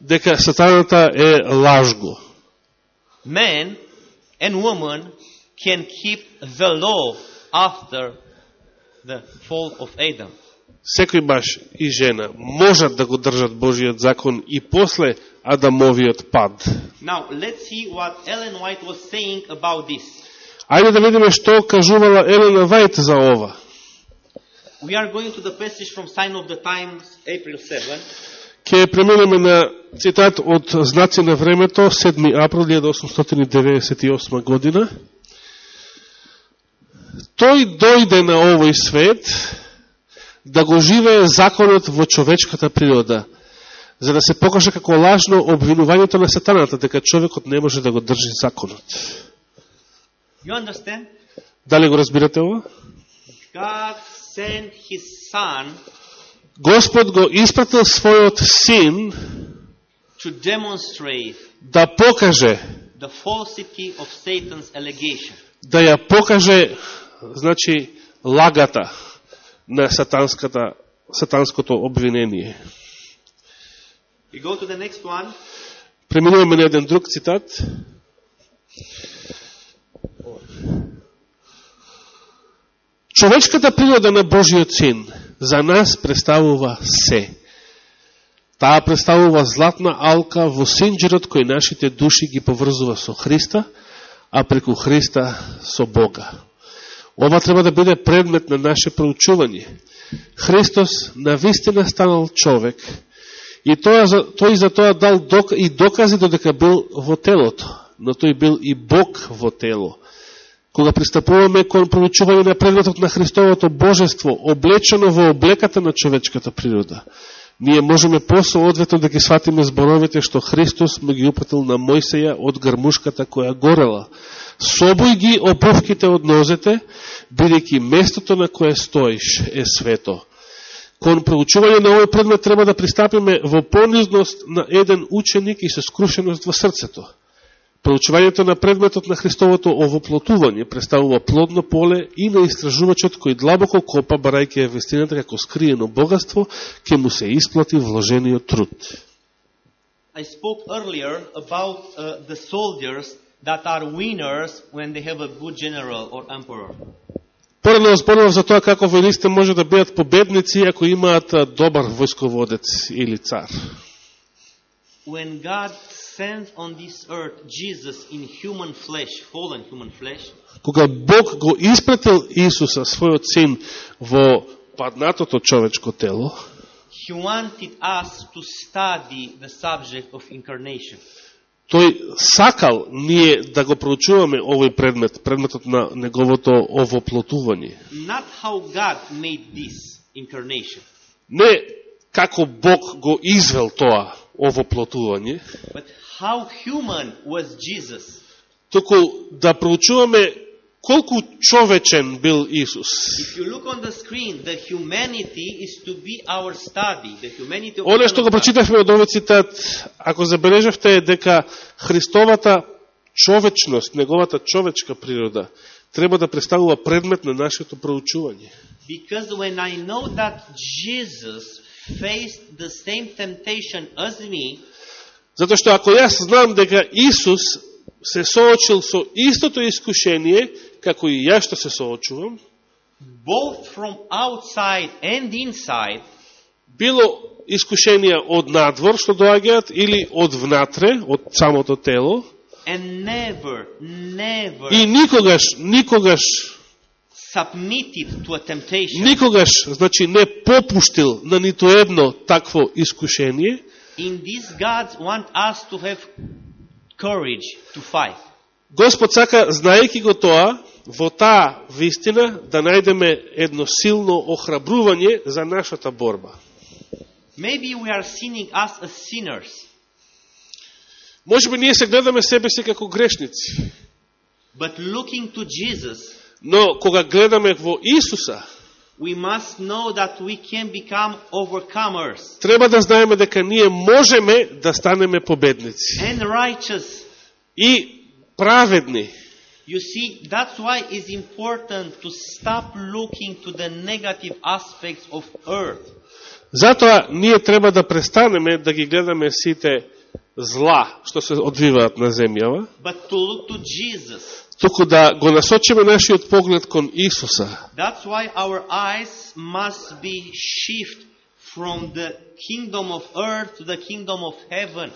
дека сатаната е лажго. Man and woman can keep the law after the fall of Adam. Секој маж и жена можат да го држат Божиот закон и после Адамовиот пад. Now, let's see what Ellen White was saying about this. Ајде да видиме што кажувала Елена Вајт за ова. We are going to the passage from Sign of the Times, April 7. Ке преминеме на цитат од Знаци на времето, 7 април 1898 година. Тој дојде на овој свет да го живее законот во човечката природа, за да се покаже како лажно обвинувањето на сатаната, дека човекот не може да го држи законот. Дали го разбирате son Господ го испратил својот син да покаже, да ја покаже, значи, лагата на сатанската, сатанското обвинение. We go to the next one. Преминуваме на еден друг цитат. Човечката природа на Божиот син за нас представува се. Таа представува златна алка во синџерот кој нашите души ги поврзува со Христа, а преку Христа со Бога. Ова треба да биде предмет на наше проучување. Христос на вистина станал човек и тоа, тој за тоа дал док, и докази додека бил во телото, но тој бил и Бог во тело. Кога пристапуваме кон проучување на предметот на Христовото божество, облечено во облеката на човечката природа, ние можеме посоодветно да ги сватиме зборовите што Христос ме ги упатил на Мојсеја од гармушката која горела. Собој ги обувките од нозете, бидејќи местото на кое стоиш е свето. Кон проучување на овој предмет треба да пристапиме во понизност на еден ученик и со скрушеност во срцето. Проучувањето на предметот на Христовото овоплотување представува плодно поле и на истражувачот кој длабоко копа, барајќи ја вестината како скриено богатство, ќе му се исплати вложениот труд. I spoke earlier about uh, the soldiers that are winners when they have a good general or emperor. Порано зборував за тоа како војниците може да бидат победници ако имаат добар војсководец или цар. When God sent on this earth Jesus in human flesh, fallen human flesh, Кога Бог го испратил Исуса, својот син, во паднатото човечко тело, He wanted us to study the subject of incarnation. Тој сакал ние да го проучуваме овој предмет, предметот на неговото овоплотување. Not how God made this incarnation, Не како Бог го извел тоа овоплотување, but how human was Jesus. туку да проучуваме колку човечен бил Исус. If you look on the screen, the humanity is to be our study. The humanity of Оне the што го прочитавме од овој цитат, ако забележавте е дека Христовата човечност, неговата човечка природа, треба да представува предмет на нашето проучување. Because when I know that Jesus faced the same temptation as me, Затоа што ако јас знам дека Исус се соочил со истото искушение, како и јас што се соочувам, both from outside and inside, било искушенија од надвор што доаѓаат или од внатре, од самото тело, and never, never и никогаш, никогаш, submitted to a temptation, никогаш, значи не попуштил на ниту едно такво искушение, in this God want us to have courage to fight. Господ сака, знаеки го тоа, во таа вистина да најдеме едно силно охрабрување за нашата борба. Maybe we are us as sinners, Може би ние се гледаме себе си како грешници, but looking to Jesus, но кога гледаме во Исуса, we must know that we can become overcomers треба да знаеме дека ние можеме да станеме победници and righteous. и праведни. You see, that's why it's important to stop looking to the negative aspects of earth. Затоа ние треба да престанеме да ги гледаме сите зла што се одвиваат на земјава, but to look to Jesus. туку да го насочиме нашиот поглед кон Исуса. That's why our eyes must be shift from the kingdom of earth to the kingdom of heaven.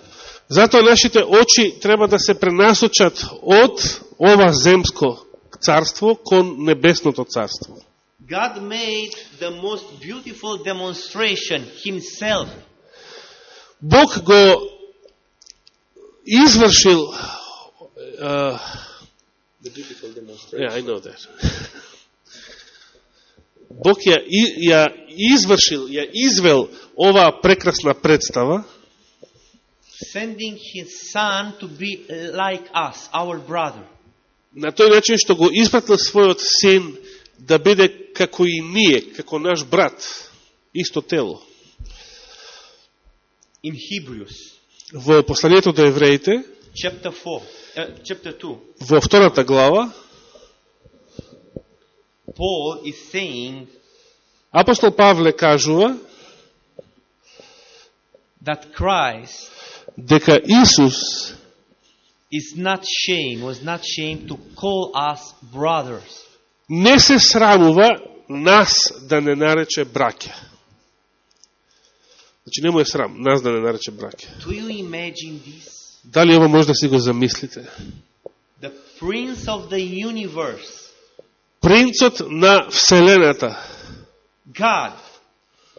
Затоа нашите очи треба да се пренасочат од ова земско царство кон небесното царство. God made the most beautiful demonstration himself. Бог го извршил uh, The beautiful demonstration. yeah, I know that. Бог ја, ја извршил, ја извел оваа прекрасна представа, sending his son to be like us, our brother. на тој начин што го испратил својот син да биде како и ние, како наш брат, исто тело. In Hebrews Во посланието до евреите, chapter 4, uh, chapter 2, во втората глава, Paul is saying апостол Павле кажува that Christ дека Исус is not shame, was not shame to call us brothers. не се срамува нас да не нарече браќа. Значи не му е срам, нас да не нарече браќа. Do you imagine this? Дали ова може да си го замислите? The Prince of the universe, Принцот на Вселената, God,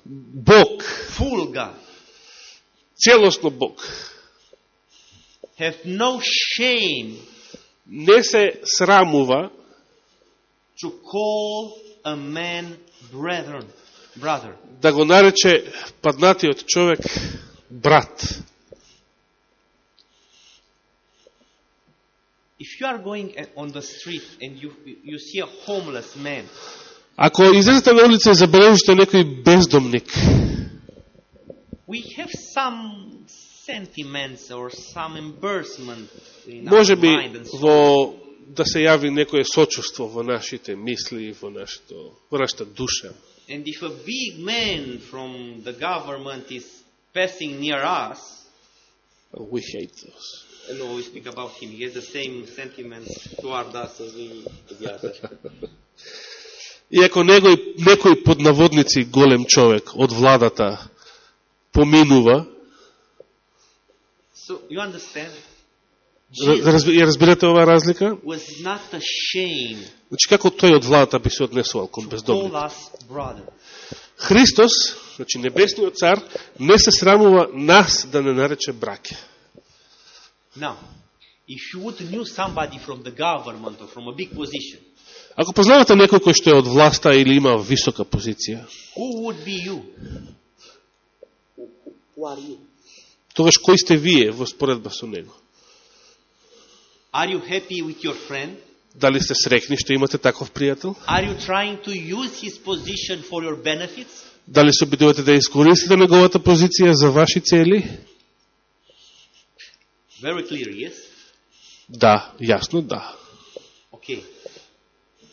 Бог, full God, целосно Бог, have no shame не се срамува to call a man brethren, brother. да го нарече паднатиот човек брат. If you are going on the street and you, you see a homeless man, Ако излезете на улица и забележите некој бездомник, we have some sentiments or some embarrassment in може our би mind and so во да се јави некое сочувство во нашите мисли, во нашето, во нашата душа. And if a big man from the government is passing near us, We hate those. And we speak about him, he has the same sentiments toward us as we as the other. И ако некој, некој под наводници голем човек од владата поминува, So you understand? Ја разбирате оваа разлика? Значи како тој од владата би се однесувал кон brother. Христос, значи небесниот цар, не се срамува нас да не нарече браке. Now, if you would knew somebody from the government or from a big position, Ако познавате некој кој што е од власта или има висока позиција, who would be you? Who are you? тогаш кој сте вие во споредба со него? Are you happy with your friend? Дали сте срекни што имате таков пријател? Are you trying to use his position for your benefits? Дали се обидувате да искористите неговата позиција за ваши цели? Very clear, yes? Да, јасно, да. Okay.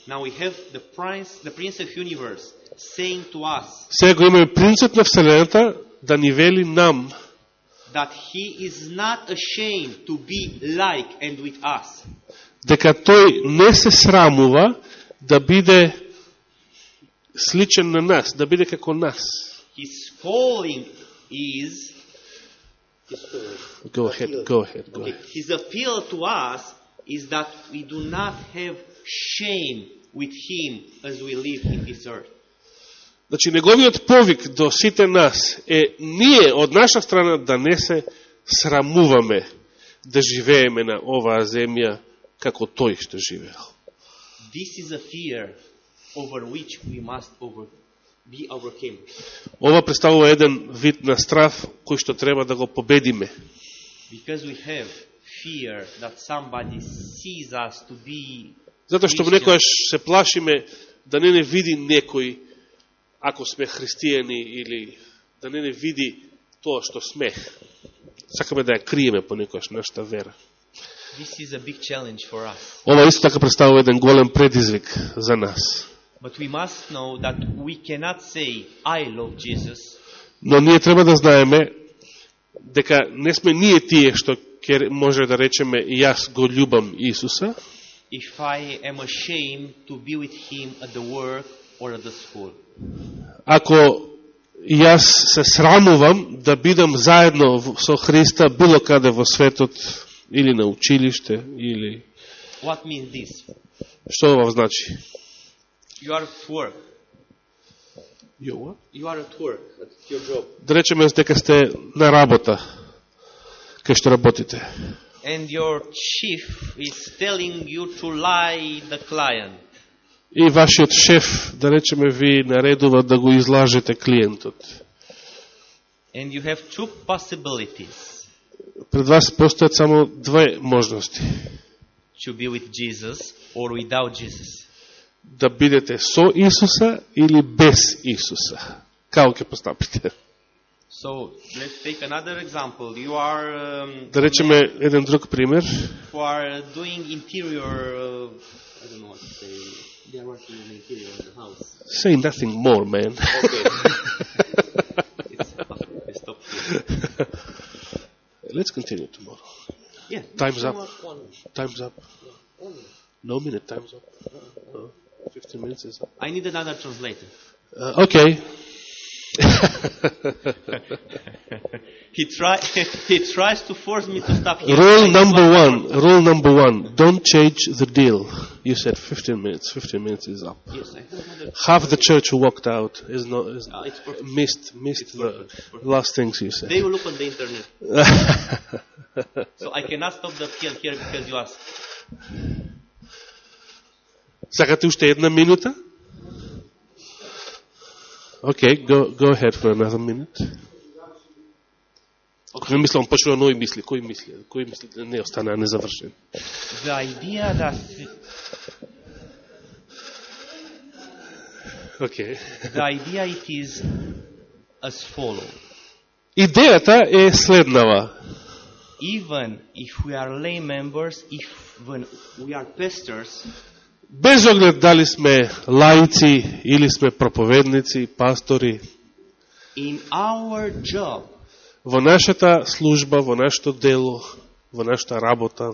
Now we have the prince, the prince of universe saying to us Сега го имаме принцот на Вселената да ни вели нам that he is not ashamed to be like and with us. дека тој не се срамува да биде сличен на нас, да биде како нас. His calling is, Go ahead, go ahead, go okay, ahead. his appeal to us is that we do not have shame with him as we live in this earth. Значи, неговиот повик до сите нас е ние од наша страна да не се срамуваме да живееме на оваа земја како тој што живеел. This is a fear over which we must overcome. Ова представува еден вид на страф кој што треба да го победиме. Затоа што некојаш се плашиме да не не види некој ако сме христијани или да не не види тоа што сме. Сакаме да ја криеме по некојаш нашата вера. This is a big challenge for us. Ова исто така представува еден голем предизвик за нас. But we must know that we cannot say, I love Jesus, Но ние треба да знаеме дека не сме ние тие што ќе може да речеме јас го љубам Исуса, if I am ashamed to be with him at the work or at the school. ако јас се срамувам да бидам заедно со Христа било каде во светот или на училиште или What means this? што ова значи? You are at work. Јова? You are at work, at your job. Да речеме дека сте на работа кај што работите. And your chief is telling you to lie the client. И вашиот шеф, да речеме, ви наредува да го излажете клиентот. And you have two possibilities Пред вас постојат само две можности. to be with Jesus or without Jesus. Да бидете со Исуса или без Исуса. Како ќе постапите? So let's take another example. You are um, Да речеме еден друг пример. who are doing interior. Uh, I don't know what to say. They are working on the interior of the house. Say nothing more, man. okay. it's, okay, stop here. Let's continue tomorrow. Yeah. Time's up. One, one, Time's up. one. No minute, time's up. Uh, 15 minutes is up. I need another translator. Uh, okay. He try he tries to force me to stop here. Rule number one one. Rule number one. Don't change the deal. You said 15 minutes. 15 minutes is up. Yes. Half the church walked out. Is not is Uh, it's perfect. missed missed the last things you said. They will look on the internet. so I cannot stop the appeal here because you asked. Сакате уште една минута? Okay, go go ahead for another minute. Кој мислам почнува нови мисли, кои мисли, кои мисли не останаа незавршени. The idea that Okay. the idea it is as follow. Идејата е следнава. Even if we are lay members, if when we are pastors, Без оглед дали сме лаици или сме проповедници, пастори, in our job, во нашата служба, во нашето дело, во нашата работа,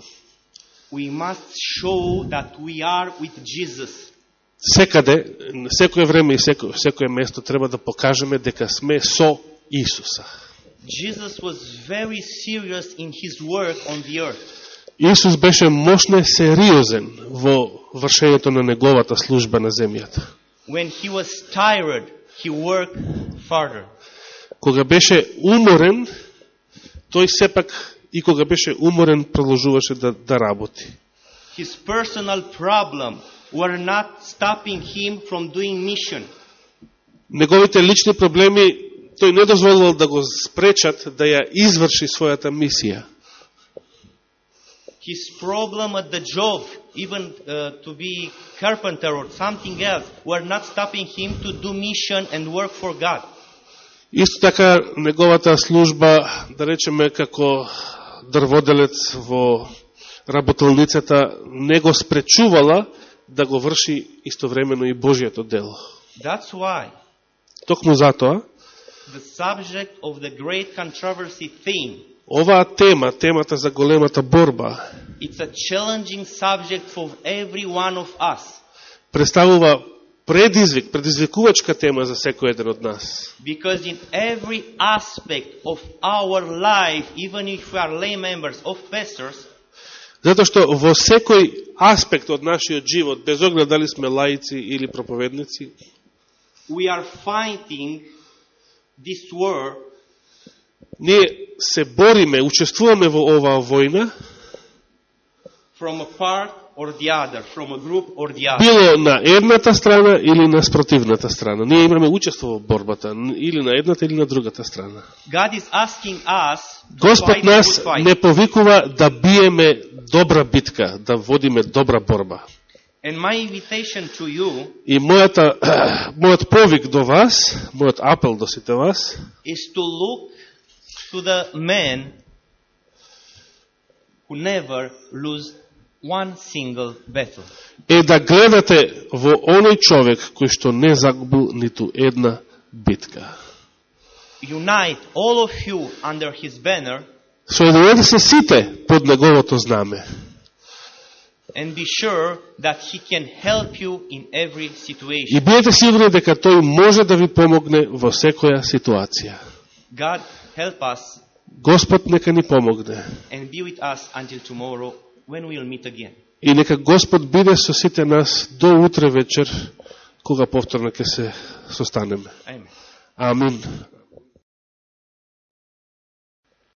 we must show that we are with Jesus. секаде, секое време и секое, секое место треба да покажеме дека сме со Исуса. Jesus was very serious in his work on the earth. Исус беше мощно сериозен во вршењето на неговата служба на земјата. When he was tired, he worked farther. Кога беше уморен, тој сепак и кога беше уморен продолжуваше да, да работи. His personal problem were not stopping him from doing mission. Неговите лични проблеми тој не дозволувал да го спречат да ја изврши својата мисија. His problem at the job, even uh, to be carpenter or something else, were not stopping him to do mission and work for God. Исто така неговата служба, да речеме како дрводелец во работелницата, не го спречувала да го врши истовремено и Божијето дело. That's why Токму затоа, the subject of the great controversy theme, оваа тема, темата за големата борба, it's a challenging subject for every one of us. представува предизвик, предизвикувачка тема за секој еден од нас. Because in every aspect of our life, even if we are lay members of pastors, Затоа што во секој аспект од нашиот живот, без оглед дали сме лаици или проповедници, we are fighting this war ние се бориме, учествуваме во оваа војна, from a part or the other, from a group or the other. било на едната страна или на спротивната страна. Ние имаме учество во борбата, или на едната или на другата страна. God is asking us to Господ нас не повикува да биеме добра битка, да водиме добра борба. And my invitation to you И мојата, мојот повик до вас, мојот апел до сите вас, is to look to the man who never lose one single battle. е да гледате во оној човек кој што не загубил ниту една битка. Unite all of you under his banner Соединете се сите под неговото знаме and be sure that he can help you in every и situation. бидете сигурни дека тој може да ви помогне во секоја ситуација. God help us Господ нека ни помогне and be with us until tomorrow when we'll meet again. и нека Господ биде со сите нас до утре вечер кога повторно ќе се состанеме. Амин.